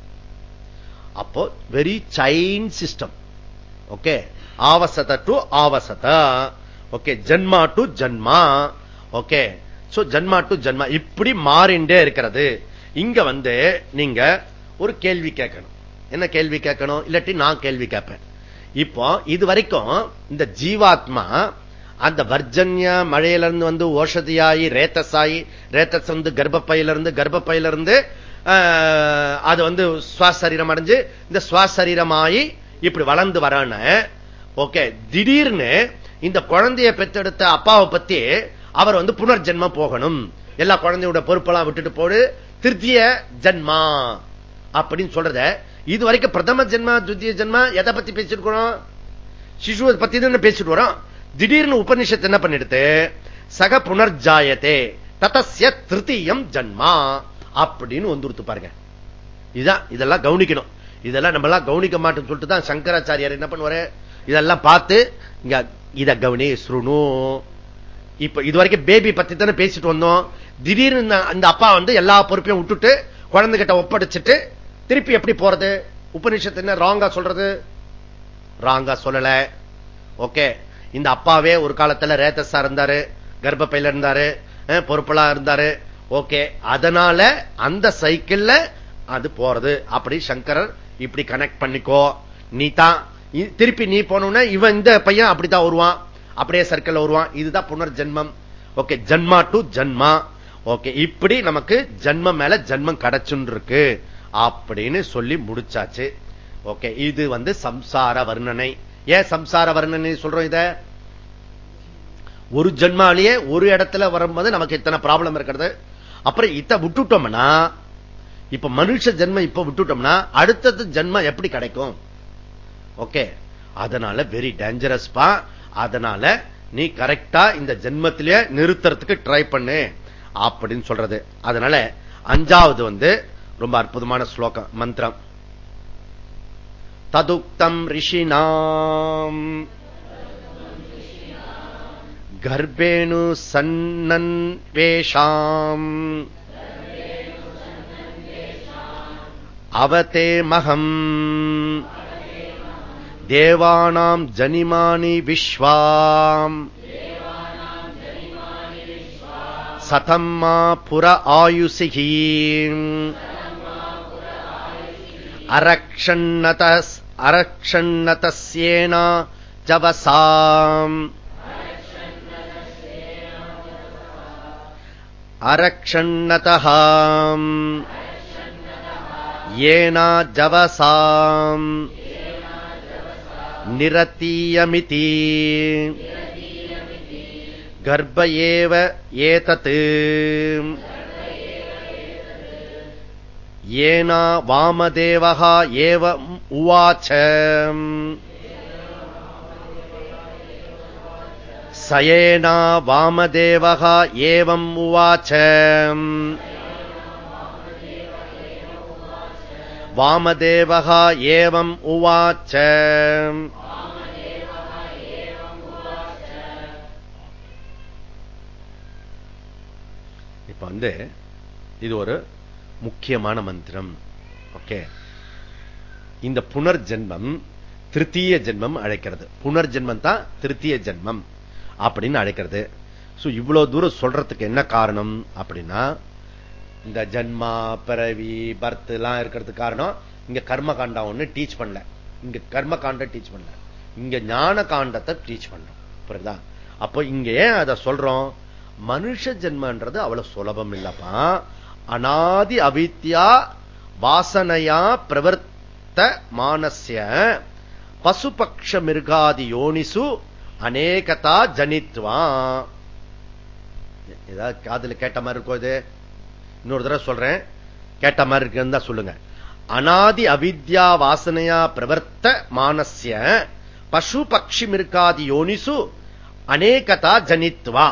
அப்போ வெரி சைன் சிஸ்டம் ஓகே? ஆவசத டு ஆவசத ஓகே ஜன்மா டு ஜன்மா. ஓகே சோ ஜன்மா டு ஜன்மா. இப்படி மாறிண்டே இருக்கிறது. இங்க வந்து நீங்க ஒரு கேள்வி கேட்கணும். என்ன கேள்வி கேட்கணும்? இல்லாட்டி நான் கேள்வி கேட்பேன். இப்போ இது வரைக்கும் இந்த ஜீவாத்மா அந்த வர்ஜன்ய மழையிலிருந்து வந்து ஓஷதியாயி ரேத்தஸாயி ரேத்தஸ் வந்து கர்ப்பப்பையிலிருந்து கர்ப்பப்பையிலிருந்து அது வந்து சுவாசரீரம் அடைஞ்சு இந்த சுவாசரீரமாயி இப்படி வளர்ந்து வரான ஓகே திடீர்னு இந்த குழந்தைய பெற்றெடுத்த அப்பாவை பத்தி அவர் வந்து புனர்ஜென்மம் போகணும். எல்லா குழந்தையோட பொறுப்பெல்லாம் விட்டுட்டு போடு திருத்திய ஜென்மா அப்படின்னு சொல்றத இது வரைக்கும் பிரதம ஜென்மா துத்திய ஜென்மா எதை பத்தி பேசிருக்கிறோம் சிசுவை பத்தி தான் பேசிட்டு வரோம். திடீர்னு உபநிஷத்து என்ன பண்ணிடுது? சக புனர்ஜாயத்தே ததசிய திருத்தியம் ஜன்மா அப்படின்னு வந்துருத்து பாருங்க. இதுதான் இதெல்லாம் கவனிக்கணும். இதெல்லாம் நம்ம எல்லாம் கவனிக்க மாட்டோம்னு சொல்லிட்டு தான் சங்கராச்சாரியார் என்ன பண்ணுவாரு? இதெல்லாம் பார்த்து இங்க இத கவனி சுருணு. இப்ப இது வரைக்கும் பேபி பத்தி தானே பேசிட்டு வந்தோம். திடீர்னு அந்த அப்பா வந்து எல்லா பொறுப்பையும் விட்டுட்டு குழந்தைகிட்ட ஒப்படைச்சிட்டு திருப்பி எப்படி போறது? உபநிஷத்து என்ன ராங்கா சொல்றது? ராங்கா சொல்லல. ஓகே. இந்த அப்பாவே ஒரு காலத்துல ரேத்தஸா இருந்தாரு கர்ப்பையில இருந்தாரு பொறுப்பெல்லாம் இருந்தாரு. ஓகே. அதனால அந்த சைக்கிள்ல அது போறது. அப்படி சங்கரர் இப்படி கனெக்ட் பண்ணிக்கோ. நீ தான் திருப்பி நீ போன இவன் இந்த பையன் அப்படித்தான் வருவான். அப்படியே சர்க்கிள் வருவான். இதுதான் புனர்ஜென்மம். ஓகே ஜன்மா டு ஜன்மா. ஓகே இப்படி நமக்கு ஜன்மம் மேல ஜன்மம் கிடைச்சுன்னு இருக்கு அப்படின்னு சொல்லி முடிச்சாச்சு. ஓகே இது வந்து சம்சார வர்ணனை. ஏன் சம்சார வர்ணனை சொல்றோம் இத? ஒரு ஜென்மாலேயே ஒரு இடத்துல வரும்போது நமக்கு இத்தனை ப்ராப்ளம் இருக்கிறது? அப்புறம் இத்த விட்டுட்டோம்னா இப்ப மனுஷ ஜென்மம் இப்ப விட்டுட்டோம்னா அடுத்தது ஜென்மம் எப்படி கிடைக்கும்? ஓகே. அதனால வெரி டேஞ்சரஸ் பா. அதனால நீ கரெக்டா இந்த ஜென்மத்திலேயே நிறுத்துறதுக்கு ட்ரை பண்ணு. அப்படின்னு சொல்றது. அதனால அஞ்சாவது வந்து ரொம்ப அற்புதமான ஸ்லோகம் மந்திரம். ததுக்தம் ரிஷினாம் கர்ப்பேணு சன்னன்வேஷாம் அவதே மகம் தேவானாம் ஜனிமானி விஸ்வாம் சதம் மா புர ஆயுசிகி அரக்ஷன்னத அரக்ஷன்னதஸ்யேனா ஜவசாம். அரக்ஷன்னதஹாம் ஏனா ஜவசாம். நிரத்தீயமிதி கர்ப்ப ஏவ ஏதத். ஏனா வாமதேவः ஏவ உவாச்ச. சயேனா வாமதேவः ஏவம் உவாச்ச. வாமதேவகா ஏவம் உவாச்ச இப்ப வந்து இது ஒரு முக்கியமான மந்திரம். ஓகே. இந்த புனர்ஜென்மம் திருத்தீய ஜென்மம் அழைக்கிறது. புனர்ஜென்மம் தான் திருத்தீய ஜென்மம் அப்படின்னு அழைக்கிறது. இவ்வளவு தூரம் சொல்றதுக்கு என்ன காரணம் அப்படின்னா இந்த ஜன்மா பிறவி பர்த் எல்லாம் இருக்கிறதுக்கு காரணம் இங்க கர்ம காண்டம் ஒண்ணு டீச் பண்ணல. இங்க கர்ம காண்டம் டீச் பண்ணல. இங்க ஞான காண்டத்தை டீச் பண்றோம் புரியுதா? அப்போ இங்க ஏன் அதை சொல்றோம்? மனுஷ ஜென்மன்றது அவ்வளவு சுலபம் இல்லப்பா. அனாதி அவித்யா வாசனையா பிரவர்த்த மானசிய பசுபக்ஷ மிருகாதி யோனிசு அநேகதா ஜனித்வா ஏதாவது காதல கேட்ட மாதிரி இருக்கும் இது? இன்னொரு தடவை சொல்றேன். கேட்ட மாதிரி இருக்குன்னு சொல்லுங்க. அனாதி அவித்யா வாசனையா பிரவர்த்த மானசிய பசு பக்ஷி மிருக்காதி யோனிசு அநேகதா ஜனித்வா.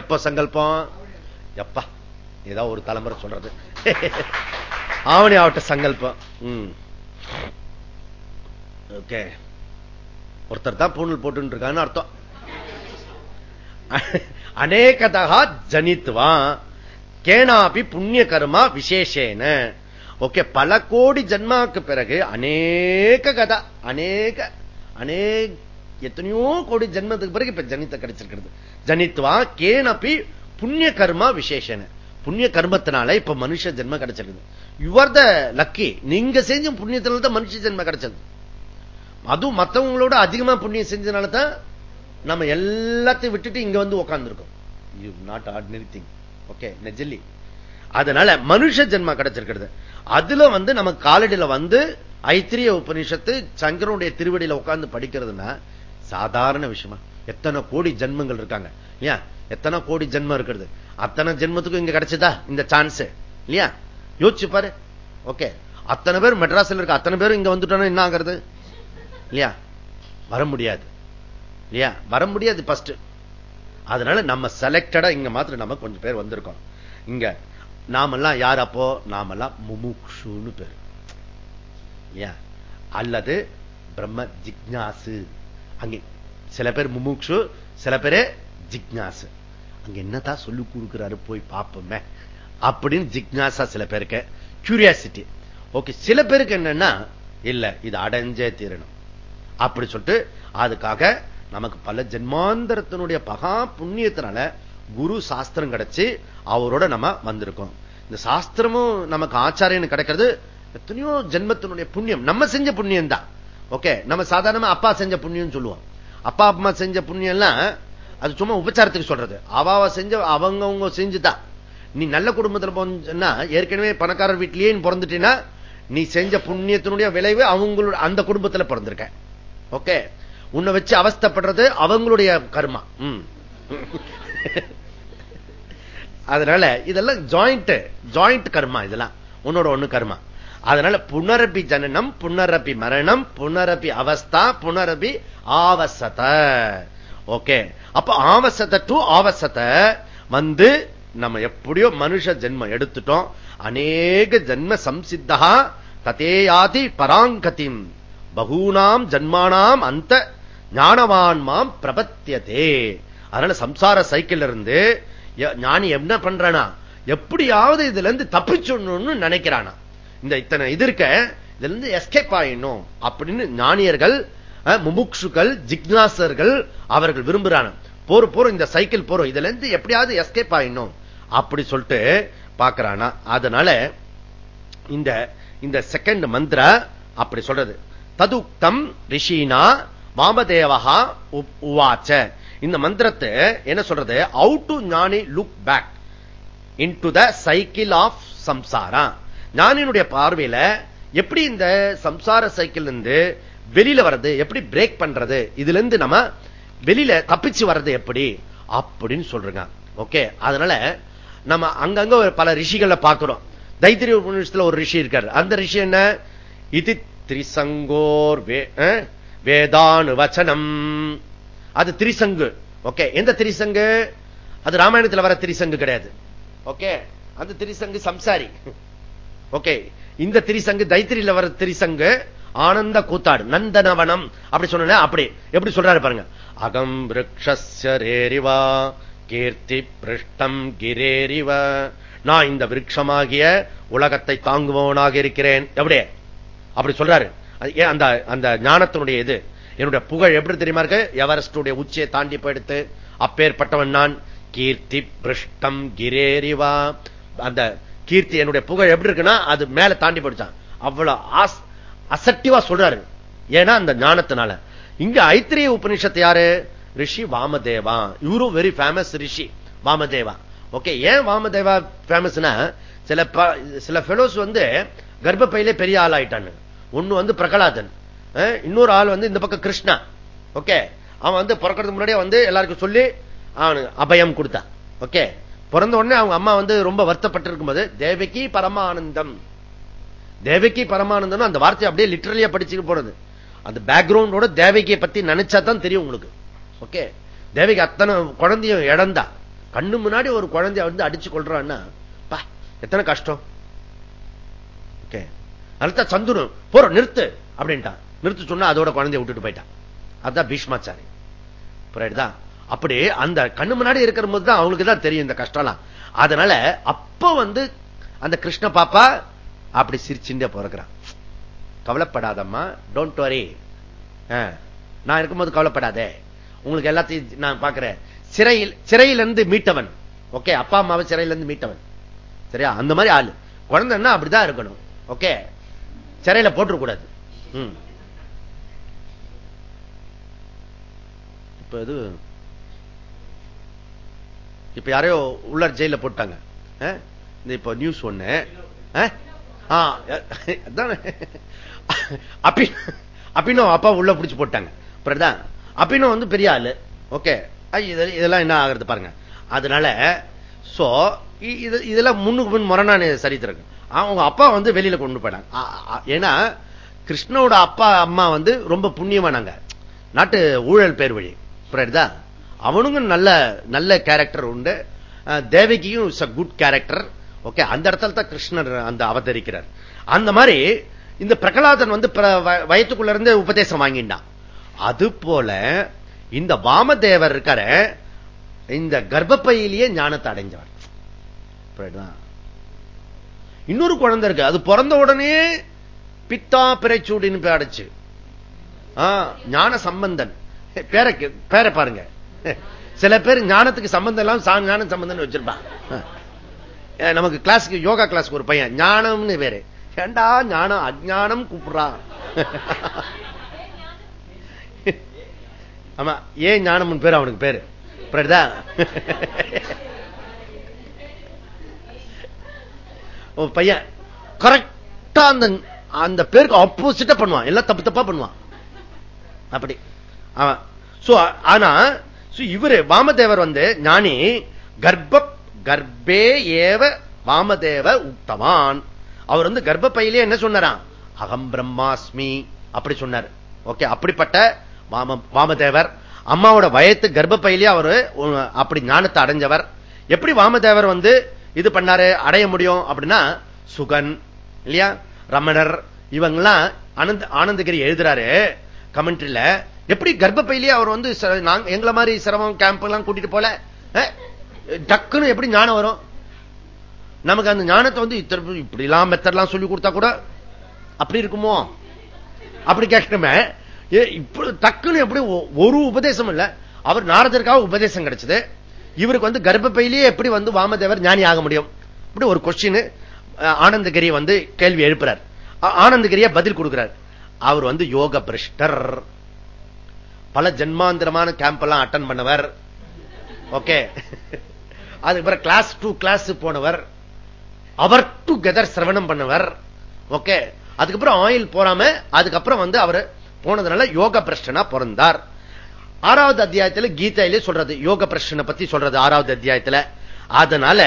எப்ப சங்கல்பம்? எப்பா ஏதாவது ஒரு தலைமுறை சொல்றது. ஆவணி ஆவட்ட சங்கல்பம். ஓகே. ஒருத்தர் தான் பூணல் போட்டு இருக்கான்னு அர்த்தம். அநேகதா ஜனித்வா கேனாபி புண்ணிய கர்மா விசேஷேன. ஓகே பல கோடி ஜன்மாக்கு பிறகு அநேக கதா அநேக அநேக எத்தனையோ கோடி ஜென்மத்துக்கு பிறகு இப்ப ஜனித்த கிடைச்சிருக்கிறது. ஜனித்வா கேனப்பி புண்ணிய கர்மா விசேஷன. புண்ணிய கர்மத்தினால இப்ப மனுஷ ஜென்ம கிடைச்சிருக்குது. யுவர் த லக்கி நீங்க செஞ்ச புண்ணியத்தினால தான் மனுஷ ஜென்ம கிடைச்சது. அதுவும் மற்றவங்களோட அதிகமா புண்ணியம் செஞ்சதுனால தான் நம்ம எல்லாத்தையும் விட்டுட்டு இங்க வந்து உட்கார்ந்துருக்கோம் you not ordinary thing okay நெஜல்லி அதனால மனுஷ ஜென்மா கிடைச்சிருக்கிறது. அதுல வந்து நம்ம காலடியில வந்து ஐத்திரிய உபநிஷத்து சங்கரனுடைய திருவடியில உட்கார்ந்து படிக்கிறதுனா சாதாரண விஷயமா. எத்தனை கோடி ஜென்மங்கள் இருக்காங்க. இல்லையா? எத்தனை கோடி ஜென்மம் இருக்கிறது? அத்தனை ஜென்மத்துக்கும் இங்க கிடைச்சதா? இந்த சான்ஸ் இல்லையா? யோசிச்சு பாரு. ஓகே அத்தனை பேர் மெட்ராஸ்ல இருக்க அத்தனை பேரும் இங்க வந்துட்டோம் என்ன ஆகிறது? இல்லையா? வர முடியாது. இல்லையா? வர முடியாது பஸ்ட் அதனால நம்ம செலக்டடா இங்க மாத்திரம் நம்ம கொஞ்சம் பேர் வந்திருக்கோம். இங்க நாமெல்லாம் யார் அப்போ? நாமெல்லாம் முமுக்ஷுன்னு பேர். அல்லது பிரம்ம ஜிக்னாசு அங்கே சில பேர் முமுக்ஷு சில பேரு ஜிக்னாசு அங்க என்னதான் சொல்லி கொடுக்கிறாரு? போய் பார்ப்போமே. அப்படின்னு ஜிக்னாசா சில பேருக்கு கியூரியாசிட்டி ஓகே சில பேருக்கு என்னன்னா இல்ல இது அடைஞ்சே தீரணும். அப்படி சொல்லிட்டு அதுக்காக நமக்கு பல ஜென்மாந்தரத்தினுடைய பகா புண்ணியத்தினால குரு சாஸ்திரம் கிடைச்சு அவரோட நம்ம வந்திருக்கோம். இந்த சாஸ்திரமும் நமக்கு ஆச்சாரியன்னு கிடைக்கிறது. எத்தனையோ ஜென்மத்தினுடைய புண்ணியம். நம்ம செஞ்ச புண்ணியம் தான் ஓகே நம்ம சாதாரணமா அப்பா செஞ்ச புண்ணியம் சொல்லுவோம். அப்பா அம்மா செஞ்ச புண்ணியம் எல்லாம் அது சும்மா உபச்சாரத்துக்கு சொல்றது. அவாவ செஞ்ச அவங்கவுங்க செஞ்சுதான். நீ நல்ல குடும்பத்தில் போனா ஏற்கனவே பணக்காரர் வீட்லயே பிறந்துட்டீங்கன்னா நீ செஞ்ச புண்ணியத்தினுடைய விளைவு அவங்களோட அந்த குடும்பத்தில் பிறந்திருக்க. ஓகே உன்னை வச்சு அவஸ்தப்படுறது அவங்களுடைய கர்மா. அதனால இதெல்லாம் ஜாயிண்ட் ஜாயிண்ட் கர்மா இதெல்லாம். உன்னோட ஒண்ணு கர்மா. அதனால புனரபி ஜனனம் புனரபி மரணம் புனரபி அவஸ்தா புனரபி ஆவசத. ஓகே. அப்ப ஆவசத டு ஆவசத வந்து நம்ம எப்படியோ மனுஷ ஜென்மம் எடுத்துட்டோம். அநேக ஜென்ம சம்சித்தா ததேயாதி பராங்கதிம். பகூனாம் ஜன்மானாம் அந்த ஞானவான் மாம் பிரபத்தியதே. அதனால சம்சார சைக்கிள் இருந்து ஞானி என்ன பண்றானா? எப்படியாவது இதுல இருந்து தப்பிச்சுடணும்னு நினைக்கிறானா. இந்த இத்தனை இது இருக்க இதுல இருந்து எஸ்கேப் ஆயிடணும் அப்படின்னு ஞானியர்கள் முமுக்ஷுக்கள் ஜிக்னாசர்கள் அவர்கள் விரும்புறாங்க. போற போறோம் இந்த சைக்கிள் போறோம் இதுல இருந்து எப்படியாவது எஸ்கேப் ஆயிடணும் அப்படி சொல்லிட்டு பாக்குறானா அதனால இந்த இந்த செகண்ட் மந்திர அப்படி சொல்றது. ததுக்தம் ரிஷினா வாமதேவகா உவாச்ச. இந்த மந்திரத்தை என்ன சொல்றது? Out to jnani look back into the cycle of samsara ஞானியினுடைய பார்வையில எப்படி இந்த சம்சார சைக்கிள் இருந்து வெளியில வர்றது எப்படி பிரேக் பண்றது இதுல இருந்து நம்ம வெளியில தப்பிச்சு வர்றது எப்படி அப்படின்னு சொல்றேங்க. ஓகே அதனால நம்ம அங்கங்க பல ரிஷிகளை பார்க்கிறோம். தைத்திரிய உபநிஷத்துல ஒரு ரிஷி இருக்காரு. அந்த ரிஷி என்ன? இது திரிசங்கோர் வேதானு வச்சனம் அது திரிசங்கு. ஓகே எந்த திரிசங்கு? அது ராமாயணத்தில் வர திரிசங்கு கிடையாது. ஓகே அந்த திரிசங்கு சம்சாரி. ஓகே இந்த திரிசங்கு தைத்திரியில வர திரிசங்கு ஆனந்த கூத்தாடு நந்தனவனம். அப்படி சொன்ன அப்படி. எப்படி சொல்றாரு பாருங்க? அகம் விரக்ஷரேரிவா கீர்த்தி பிருஷ்டம் கிரேரிவ. நான் இந்த விரக்ஷமாகிய உலகத்தை தாங்குபவனாக இருக்கிறேன். எப்படி அப்படி சொல்றாரு. அந்த அந்த ஞானத்தினுடைய இது? என்னுடைய புகழ் எப்படி தெரியுமா இருக்கு? எவரஸ்டுடைய உச்சியை தாண்டி போயிடுத்து அப்பேற்பட்டவன் நான். கீர்த்தி பிருஷ்டம் கிரேரிவா அந்த கீர்த்தி என்னுடைய புகழ் எப்படி இருக்குன்னா அது மேல தாண்டி போயிடுச்சான். அவ்வளவு அசட்டிவா சொல்றாரு. ஏன்னா அந்த ஞானத்தினால. இங்க ஐத்திரிய உபனிஷத்து யாரு? ரிஷி வாமதேவா. இவரும் very famous Rishi Vamadeva. Okay ஏன் வாமதேவா ஃபேமஸ்னா சில சில ஃபெலோஸ் வந்து கர்ப்பப்பையிலே பெரிய ஆள் ஆயிட்டான்னு ஒண்ணு வந்து பிரகலாதன். இன்னொரு ஆள் வந்து இந்த பக்கம் கிருஷ்ணா. ஓகே? அவன் வந்து பிறக்கிறதுக்கு முன்னாடியே வந்து எல்லாருக்கும் சொல்லி அவனுக்கு அபயம் கொடுத்தா. ஓகே? பிறந்த உடனே அவங்க அம்மா வந்து ரொம்ப வருத்தப்பட்டு இருக்கும்போது தேவகி பரமானந்தம். தேவகி பரமானந்தம் அந்த வார்த்தையை அப்படியே லிட்டரலியா படிச்சுட்டு போறது. அந்த பேக்ரவுண்டோட தேவகியை பத்தி நினைச்சா தான் தெரியும் உங்களுக்கு. ஓகே? தேவகி அத்தனை குழந்தையும் இழந்தா. கண்ணு முன்னாடி ஒரு குழந்தைய வந்து அடிச்சு கொள்றான்னா எத்தனை கஷ்டம்? ஓகே? அடுத்த சந்துரு போற நிறுத்து அப்படின்ட்டான். நிறுத்து சொன்னா அதோட குழந்தைய விட்டுட்டு போயிட்டான். அதுதான் பீஷ்மாச்சாரி. புரியுதா? அப்படி அந்த கண்ணு முன்னாடி இருக்கிற போது தான் அவங்களுக்கு தான் தெரியும் இந்த கஷ்டம்லாம். அதனால அப்ப வந்து அந்த கிருஷ்ண பாப்பா அப்படி சிரிச்சுட்டே பிறகுறான் கவலைப்படாதம்மா டோன்ட் வரி நான் இருக்கும்போது கவலைப்படாதே. உங்களுக்கு எல்லாத்தையும் நான் பாக்குறேன் சிறையில் சிறையிலிருந்து மீட்டவன். ஓகே அப்பா அம்மாவை சிறையிலிருந்து மீட்டவன். சரியா? அந்த மாதிரி ஆளு. குழந்தைன்னா அப்படிதான் இருக்கணும். ஓகே? சிறையில போட்டுக்கூடாது இப்ப இது இப்ப யாரையோ உள்ள ஜெயில போட்டாங்க. இந்த இப்ப நியூஸ் ஒண்ணு. அப்பினோ அப்பா உள்ள பிடிச்சு போட்டாங்க. அப்பினோ வந்து பெரிய ஆளு. ஓகே. இதெல்லாம் என்ன ஆகுறது பாருங்க. அதனால சோ இதெல்லாம் முன்னுக்கு முன் முரணான சரித்திரம் அவங்க அப்பா வந்து வெளியில கொண்டு போயிட்டாங்க. ஏன்னா கிருஷ்ணோட அப்பா அம்மா வந்து ரொம்ப புண்ணியமானாங்க. நாட்டு ஊழல் பேர் வழி. புரியுதா? அவனுங்க நல்ல நல்ல கேரக்டர் உண்டு. தேவகியும் is a good character okay அந்த இடத்துல தான் கிருஷ்ணர் அந்த அவதரிக்கிறார். அந்த மாதிரி இந்த பிரகலாதன் வந்து வயத்துக்குள்ள இருந்து உபதேசம் வாங்கிட்டான். அது போல இந்த வாமதேவர் இருக்கிற இந்த கர்ப்பப்பையிலேயே ஞானத்தை அடைஞ்சவர். இன்னொரு குழந்தை இருக்கு. அது பிறந்த உடனே பித்தா பிறைச்சூடின்னு பேடச்சு ஞான சம்பந்தன். பேர பேரை பாருங்க. சில பேர் ஞானத்துக்கு சம்பந்தம் எல்லாம் ஞான சம்பந்தம் வச்சிருப்பான் நமக்கு கிளாஸுக்கு யோகா கிளாஸ்க்கு ஒரு பையன். ஞானம்னு பேரு. ஏண்டா ஞானம் அஜானம் கூப்பிடுறா? ஆமா ஏன் ஞானம்னு பேரு? அவனுக்கு பேரு. பையன் கரெக்டா அந்த அந்த பேருக்கு ஆப்போசிட்டா பண்ணுவான். எல்லாம் தப்பு தப்பா பண்ணுவான். அப்படி. அவன் ஆனா இவரு வாமதேவர் வந்து ஞானி கர்ப்ப கர்ப்பே ஏவ வாமதேவ உத்தவான் அவர் வந்து கர்ப்பையிலே என்ன சொன்னாராம்? அகம் பிரம்மாஸ்மி. அப்படி சொன்னார். ஓகே அப்படிப்பட்ட வாமதேவர். அம்மாவோட வயத்து கர்ப்பையிலேயே அவரு அப்படி ஞானத்தை அடைஞ்சவர். எப்படி வாமதேவர் வந்து இது பண்ணாரு அடைய முடியும் அப்படின்னா சுகன் இல்லையா? ரமணர் இவங்கெல்லாம் ஆனந்த் ஆனந்தகிரி எழுதுறாரு கமெண்ட்ரியில எப்படி கர்ப்பப்பையிலேயே அவர் வந்து எங்களை மாதிரி சிரமம் கேம்ப் எல்லாம் கூட்டிட்டு போல? டக்குன்னு எப்படி ஞானம் வரும்? நமக்கு அந்த ஞானத்தை வந்து இத்தனை இப்படி எல்லாம் மெத்தட்லாம் சொல்லி கொடுத்தா கூட அப்படி இருக்குமோ? அப்படி கேட்கணுமே. இப்படி டக்குன்னு எப்படி ஒரு உபதேசம் இல்ல. அவர் நாரதற்காக உபதேசம் கிடைச்சது. இவருக்கு வந்து கர்ப்பப்பையிலேயே எப்படி வந்து வாமதேவர் ஞானி ஆக முடியும்? இப்படி ஒரு கொஸ்டின் ஆனந்தகிரி வந்து கேள்வி எழுப்புறார். ஆனந்தகிரிய பதில் கொடுக்கிறார். அவர் வந்து யோக பிரஷ்டர் பல ஜென்மாந்திரமான கேம்ப் எல்லாம் அட்டன் பண்ணவர். ஓகே அதுக்கப்புறம் கிளாஸ் டூ கிளாஸ் போனவர். அவர் டு கெதர் சிரவணம் பண்ணவர். ஓகே அதுக்கப்புறம் ஆயில் போறாம அதுக்கப்புறம் வந்து அவர் போனதுனால யோக பிரஷ்டனா பிறந்தார். ஆறாவது அத்தியாயத்துல கீதையிலே சொல்றது யோக பிரச்சனை பத்தி சொல்றது ஆறாவது அத்தியாயத்துல. அதனால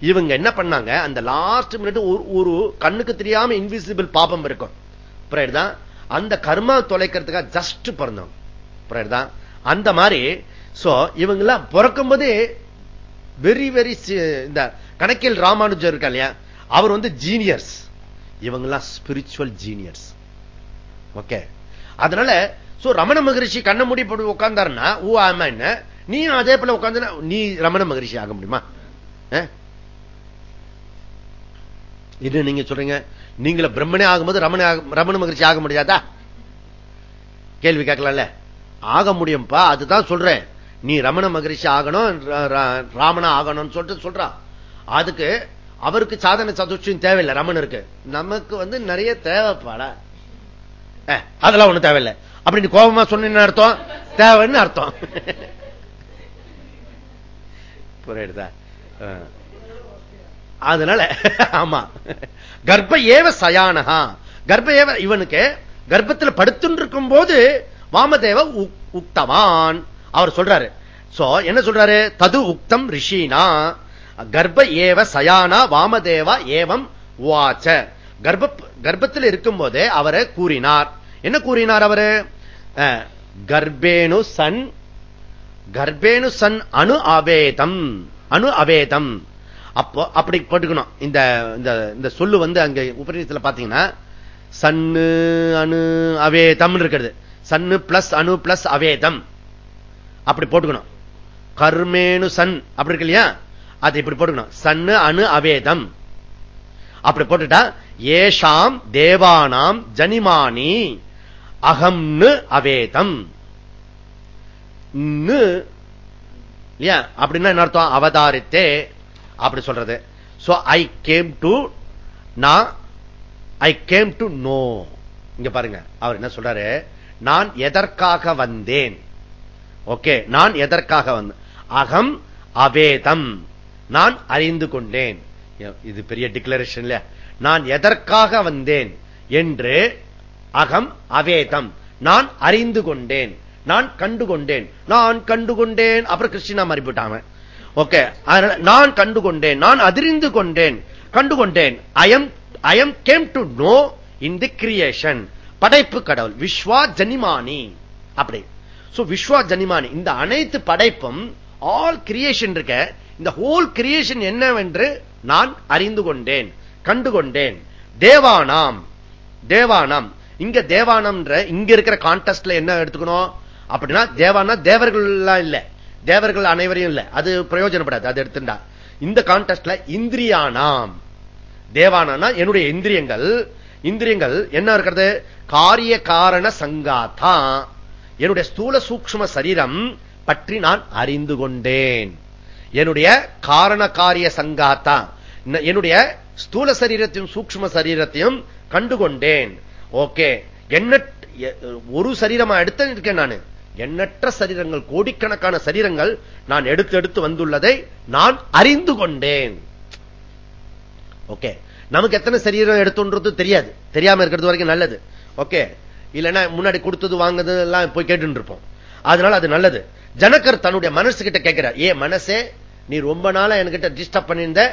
இவங்க என்ன பண்ணாங்க அந்த லாஸ்ட் மினிட் ஒரு கண்ணுக்கு தெரியாம இன்விசிபிள் பாபம் இருக்கும். தான் அந்த கர்மா தொலைக்கிறதுக்காக ஜஸ்ட் பிறந்தவங்க. தான் அந்த மாதிரி சோ இவங்கெல்லாம் பிறக்கும் போதே வெரி வெரி இந்த கணக்கில் ராமானுஜர் இருக்கா இல்லையா? அவர் வந்து ஜீனியர்ஸ் இவங்கெல்லாம் ஸ்பிரிச்சுவல் ஜீனியர்ஸ் ஓகே அதனால சோ ரமண மகரிஷி கண்ண மூடி போட்டு உட்கார்ந்தாருன்னா ஊ ஆமா என்ன? நீ அதே போல உட்காந்து நீ ரமண மகரிஷி ஆக முடியுமா? இது நீங்க சொல்றீங்க நீங்கள பிரம்மனே ஆகும்போது ரமண ரமண மகிழ்ச்சி ஆக முடியாதா? கேள்வி கேட்கலாம்ல? ஆக முடியும்பா? அதுதான் சொல்றேன். நீ ரமண மகரிஷி ஆகணும் ராமனா ஆகணும்னு சொல்லிட்டு சொல்றா. அதுக்கு அவருக்கு சாதன சதுஷ்டியும் தேவையில்லை ரமணருக்கு நமக்கு வந்து நிறைய தேவைப்பாடா. அதெல்லாம் ஒண்ணு தேவையில்லை. அப்படின்னு கோபமா சொன்ன அர்த்தம்? தேவைன்னு அர்த்தம். புரியுதா அதனால ஆமா. கர்ப்ப ஏவ சயானகா கர்ப்ப ஏவ இவனுக்கு கர்ப்பத்தில் படுத்துருக்கும் போது வாமதேவ உக்தவான். அவர் சொல்றாரு. சோ என்ன சொல்றாரு? தது உக்தம் ரிஷினா. கர்ப்ப ஏவ சயானா வாமதேவா ஏவம் வாச்ச கர்ப்ப கர்ப்பத்தில் இருக்கும் போதே அவரை கூறினார். என்ன கூறினார் அவரு? கர்பேணு சன் கர்பேணு சன் அணு அவேதம் அணு அவேதம். அப்போ அப்படி போட்டுக்கணும். இந்த இந்த சொல்லு வந்து அங்க உபநிஷத்துல பாத்தீங்கன்னா சன்னு அணு அவேதம் இருக்கிறது. சன்னு பிளஸ் அணு பிளஸ் அவேதம். அப்படி போட்டுக்கணும். கர்மேணு சன் அப்படி இருக்கு இல்லையா? அது இப்படி போட்டுக்கணும். சன்னு அணு அவேதம். அப்படி போட்டுட்டா ஏஷாம் தேவானாம் ஜனிமானி அகம்னு அவேதம். அப்படின்னா என்ன அர்த்தம்? அவதாரித்தே அப்படி சொல்றது. சோ ஐ கேம் டு நான் ஐ கேம் டு நோ இங்க பாருங்க அவர் என்ன சொல்றாரு? நான் எதற்காக வந்தேன்? ஓகே நான் எதற்காக வந்தேன் அகம் அவேதம். நான் அறிந்து கொண்டேன். இது பெரிய டிக்ளரேஷன் நான் எதற்காக வந்தேன்? என்று அகம் அவேதம். நான் அறிந்து கொண்டேன். நான் கண்டு கொண்டேன் நான் கண்டு கொண்டேன் அப்புறம் கிருஷ்ணா மாறிவிட்டாங்க ஓகே நான் கண்டு கொண்டேன் நான் அதிர்ந்து கொண்டேன். கண்டு கொண்டேன் I'm I'm came to know in the creation படைப்பு கடவுள். விஸ்வா ஜனிமானி. அப்படி. விஸ்வா ஜனிமானி. இந்த அனைத்து படைப்பும் ஆல் கிரியேஷன் இருக்க இந்த ஹோல் கிரியேஷன் என்னவென்று நான் அறிந்து கொண்டேன். கண்டு கொண்டேன் தேவானாம். தேவானாம். இங்க தேவானம்ன்ற இங்க இருக்கிற கான்டெஸ்ட்ல என்ன எடுத்துக்கணும்? அப்படின்னா தேவானா தேவர்கள்லாம் இல்ல. தேவர்கள் அனைவரையும் இல்ல. அது பிரயோஜனப்படாது அது எடுத்துட்டா. இந்த கான்டெஸ்ட்ல இந்திரியானாம். தேவானா என்னுடைய இந்திரியங்கள். இந்திரியங்கள் என்ன இருக்கிறது? காரிய காரண சங்காத்தா. என்னுடைய ஸ்தூல சூக்ம சரீரம் பற்றி நான் அறிந்து கொண்டேன். என்னுடைய காரண காரிய சங்காத்தா. என்னுடைய ஸ்தூல சரீரத்தையும் சூக்ம சரீரத்தையும் கண்டுகொண்டேன். ஓகே. என்ன ஒரு சரீரமா எடுத்து இருக்கேன் நான். எண்ணற்ற சரீரங்கள் கோடிக்கணக்கான சரீரங்கள் நான் எடுத்து எடுத்து வந்துள்ளதை நான் அறிந்து கொண்டேன். ஓகே. நமக்கு எத்தனை சரீரம் எடுத்துன்றது தெரியாது. தெரியாம இருக்கிறது வரைக்கும் நல்லது. ஓகே. இல்லைன்னா முன்னாடி கொடுத்தது வாங்குறது எல்லாம் போய் கேட்டு இருப்போம் அதனால அது நல்லது. ஜனக்கர் தன்னுடைய மனசு கிட்ட கேட்கிறார் ஏ மனசே நீ ரொம்ப நாளா என்கிட்ட டிஸ்டர்ப் பண்ணியிருந்த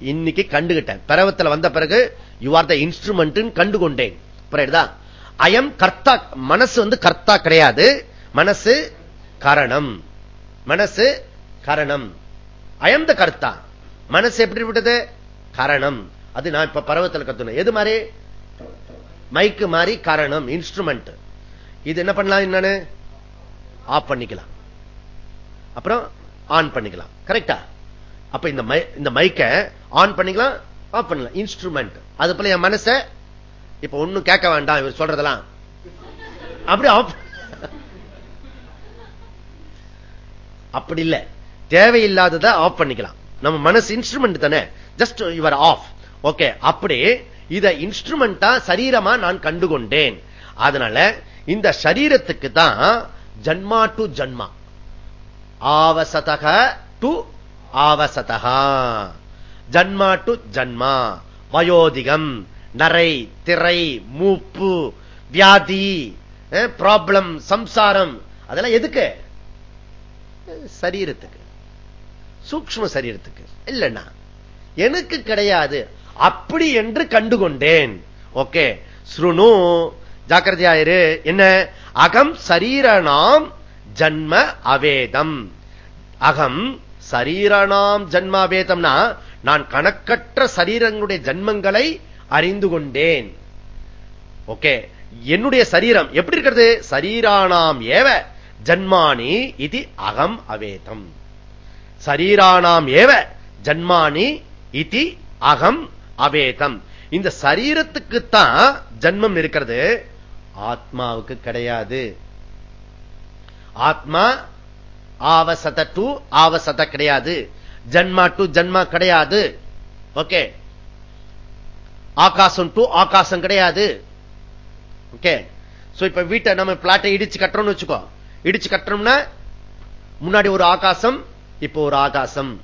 இன்னைக்கு கண்டுகிட்டேன் பரவத்தில் வந்த பிறகு யூ ஆர் த இன்ஸ்ட்ருமெண்ட் கண்டுகொண்டேன். புரியுதா? அயம் கர்த்தா மனசு வந்து கர்த்தா கிடையாது. மனசு காரணம். மனசு காரணம். அயம் த கர்த்தா. மனசு எப்படி விட்டது? காரணம். அது நான் இப்ப பருவத்தில் கத்துனேன். எது மாதிரி? மைக்கு மாதிரி காரணம் இன்ஸ்ட்ருமெண்ட் இது என்ன பண்ணலாம் என்னன்னு ஆஃப் பண்ணிக்கலாம். அப்புறம் ஆன் பண்ணிக்கலாம். கரெக்டா? அப்ப இந்த மைக்க ஆன் பண்ணிக்கலாம் ஆஃப் பண்ணலாம். இன்ஸ்ட்ருமெண்ட் அது போல என் மனசை இப்ப ஒண்ணும் கேட்க வேண்டாம் இவர் சொல்றதெல்லாம். அப்படி அப்படி இல்ல. தேவையில்லாததை ஆஃப் பண்ணிக்கலாம். நம்ம மனசு இன்ஸ்ட்ருமெண்ட் தானே. ஜஸ்ட் யுவர் ஆஃப் ஓகே அப்படி இத இன்ஸ்ட்ருமெண்டா சரீரமா நான் கண்டுகொண்டேன். அதனால இந்த சரீரத்துக்கு தான் ஜன்மா டு ஜன்மா. ஆவசதக டு ஆவசதகா. ஜன்மா டு ஜன்மா. வயோதிகம். நரை திரை மூப்பு வியாதி ப்ராப்ளம் சம்சாரம். அதெல்லாம் எதுக்கு? சரீரத்துக்கு. சூக்ம சரீரத்துக்கு. இல்லைன்னா எனக்கு கிடையாது. அப்படி என்று கண்டுகொண்டேன். ஓகே. ஸ்ருணு ஜாக்கிரதையாயிரு என்ன? அகம் சரீரணாம் ஜன்ம அவேதம். அகம் சரீரணாம் ஜன்ம அவேதம்னா நான் கணக்கற்ற சரீரங்களுடைய ஜன்மங்களை அறிந்து கொண்டேன் ஓகே என்னுடைய சரீரம் எப்படி இருக்கிறது? சரீரானாம் ஏவ ஜன்மானி இது அகம் அவேதம். சரீரானாம் ஏவ ஜன்மானி இது அகம் அவேதம். இந்த சரீரத்துக்குத்தான் ஜன்மம் இருக்கிறது. ஆத்மாவுக்கு கிடையாது. ஆத்மா ஆவசத டு ஆவசத கிடையாது. ஜன்மா டு ஜன்மா கிடையாது. ஓகே ஆகாசம் டு ஆகாசம் கிடையாது. ஓகே இப்ப வீட்டை நம்ம பிளாட்டை இடிச்சு கட்டுறோம்னு வச்சுக்கோ. இடிச்சு கட்டுறோம்னா முன்னாடி ஒரு ஆகாசம் இப்போ ஒரு ஆகாசம்.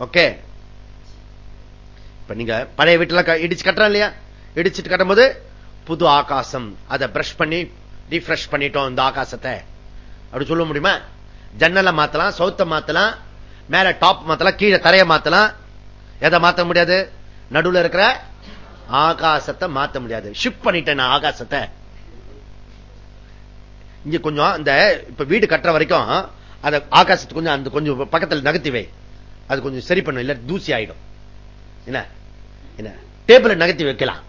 ஓகே இப்ப நீங்க பழைய வீட்டுல இடிச்சு கட்டுறோம் இல்லையா? இடிச்சுட்டு கட்டும்போது புது ஆகாசம். அதை பிரஷ் பண்ணி ரீஃப்ரெஷ் பண்ணிட்டோம் இந்த ஆகாசத்தை. அப்படி சொல்ல முடியுமா? ஜன்னலை மாத்தலாம் சவுத்த மாத்தலாம் மேல டாப் மாத்தலாம் கீழே தரைய மாத்தலாம். எதை மாத்த முடியாது? நடுவில் இருக்கிற ஆகாசத்தை மாத்த முடியாது. ஷிப் பண்ணிட்டேன் ஆகாசத்தை. இங்க கொஞ்சம் அந்த இப்ப வீடு கட்டுற வரைக்கும் அந்த ஆகாசத்துக்கு கொஞ்சம் அந்த கொஞ்சம் பக்கத்தில் நகர்த்தி வை. அது கொஞ்சம் சரி பண்ணும் இல்ல தூசி ஆயிடும். என்ன? என்ன? டேபிள் நகர்த்தி வைக்கலாம்.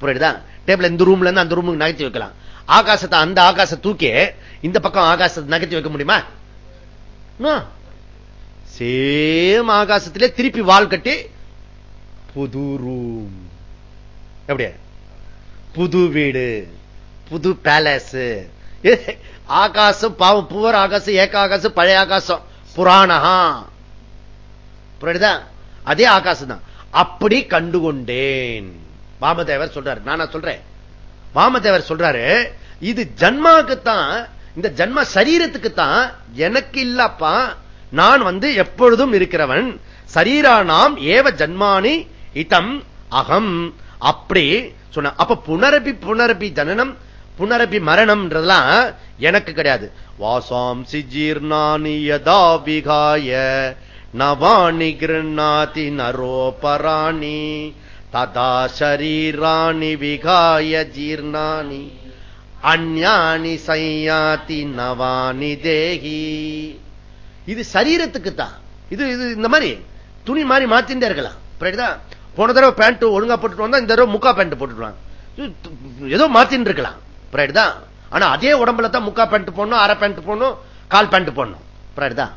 புரியுதா? டேபிள் இந்த ரூம்ல இருந்து அந்த ரூமுக்கு நகர்த்தி வைக்கலாம். ஆகாசத்தை அந்த ஆகாச தூக்கி இந்த பக்கம் ஆகாசத்தை நகர்த்தி வைக்க முடியுமா? சேம் ஆகாசத்திலே திருப்பி வால் கட்டி புது ரூம் எப்படி புது வீடு புது பேலஸ் ஆகாசம் பாவம் புவர் ஆகாசம் ஏக ஆகாசம் பழைய ஆகாசம். புராணகா புரியுதா? அதே ஆகாசம் தான் அப்படி கண்டுகொண்டேன். வாமதேவர் சொல்றாரு. நானா சொல்றேன். வாமதேவர் சொல்றாரு இது ஜன்மாக்குத்தான் இந்த ஜன்ம சரீரத்துக்கு தான் எனக்கு இல்லப்பா. நான் வந்து எப்பொழுதும் இருக்கிறவன். சரீரா நாம் ஏவ ஜன்மானி இடம் அகம். அப்படி சொன்ன அப்ப புனரபி புனரபி ஜனனம் புனரபி மரணம்ன்றதெல்லாம் எனக்கு கிடையாது. வாசாம்சி ஜீர்ணானி யதா விகாய நவாணி கிருண்ணாதி நரோபராணி ததா சரீராணி விகாய ஜீர்ணானி அந்யானி சையாதி நவானி தேகி. இது சரீரத்துக்கு தான் இது இது இந்த மாதிரி துணி மாதிரி மாத்தின்றே இருக்கலாம். போன தடவை பேண்ட் ஒழுங்கா போட்டுட்டு வந்தா இந்த தடவை முக்கா பேண்ட் போட்டுட்டு ஏதோ மாத்தின்னு இருக்கலாம். தான். ஆனா அதே உடம்புல தான் முக்கா பேண்ட் போடணும் அரை பேண்ட் போடணும் கால் பேண்ட் போடணும். தான்.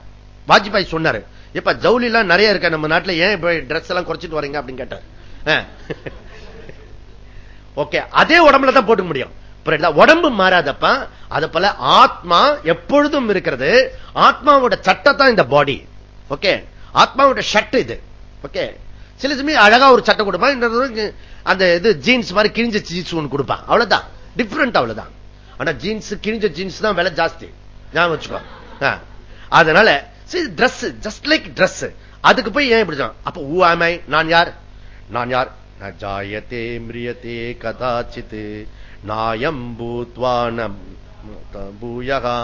வாஜ்பாய் சொன்னாரு இப்ப ஜவுளி எல்லாம் நிறைய இருக்க? நம்ம நாட்டுல ஏன் இப்ப ட்ரெஸ் எல்லாம் குறைச்சிட்டு வரீங்க? அப்படின்னு கேட்டார். ஓகே அதே உடம்புல தான் போட்டுக்க முடியும். உடம்பு மாறாதப்ப அது போல ஆத்மா எப்பொழுதும் இருக்கிறது. ஆத்மாவோட சட்டத்தான் இந்த பாடி ஓகே ஆத்மாவோட ஷர்ட் இது. ஓகே சில சமயம் அழகா ஒரு சட்டை கொடுப்பான் அந்த இது ஜீன்ஸ் மாதிரி கிழிஞ்ச ஜீன்ஸ் ஒன்று கொடுப்பான் அவ்வளவுதான். டிஃப்ரெண்ட் அவ்வளவுதான். ஆனா ஜீன்ஸ் கிழிஞ்ச ஜீன்ஸ் தான் விலை ஜாஸ்தி. ஞாபகம் வச்சுக்கோ. அதனால ட்ரெஸ் ஜஸ்ட் லைக் ட்ரெஸ் அதுக்கு போய் ஏன் இப்படி அப்ப ஊ ஆமை நான் யார்? நான் யார்? ஜாயத்தே மிரியத்தே கதாச்சித்து நாயம் பூத்வானம். பூயகா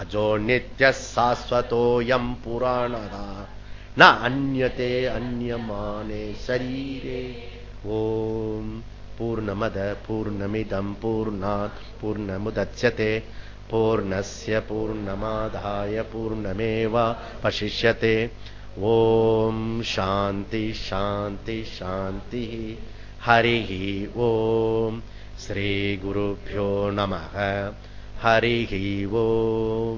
அஜோ நித்ய சாஸ்வதோயம் புராணகா. न अन्यते अन्यमाने शरीरे। ॐ पूर्णमद पूर्णा पूर्ण पूर्णमुदच्यते। पूर्णस्य पूर्णमादाय, पूर्णमेव पशिष्यते। शांति शांति शांति हरि हरिः श्री गुरुभ्यो नमः। हरि ओ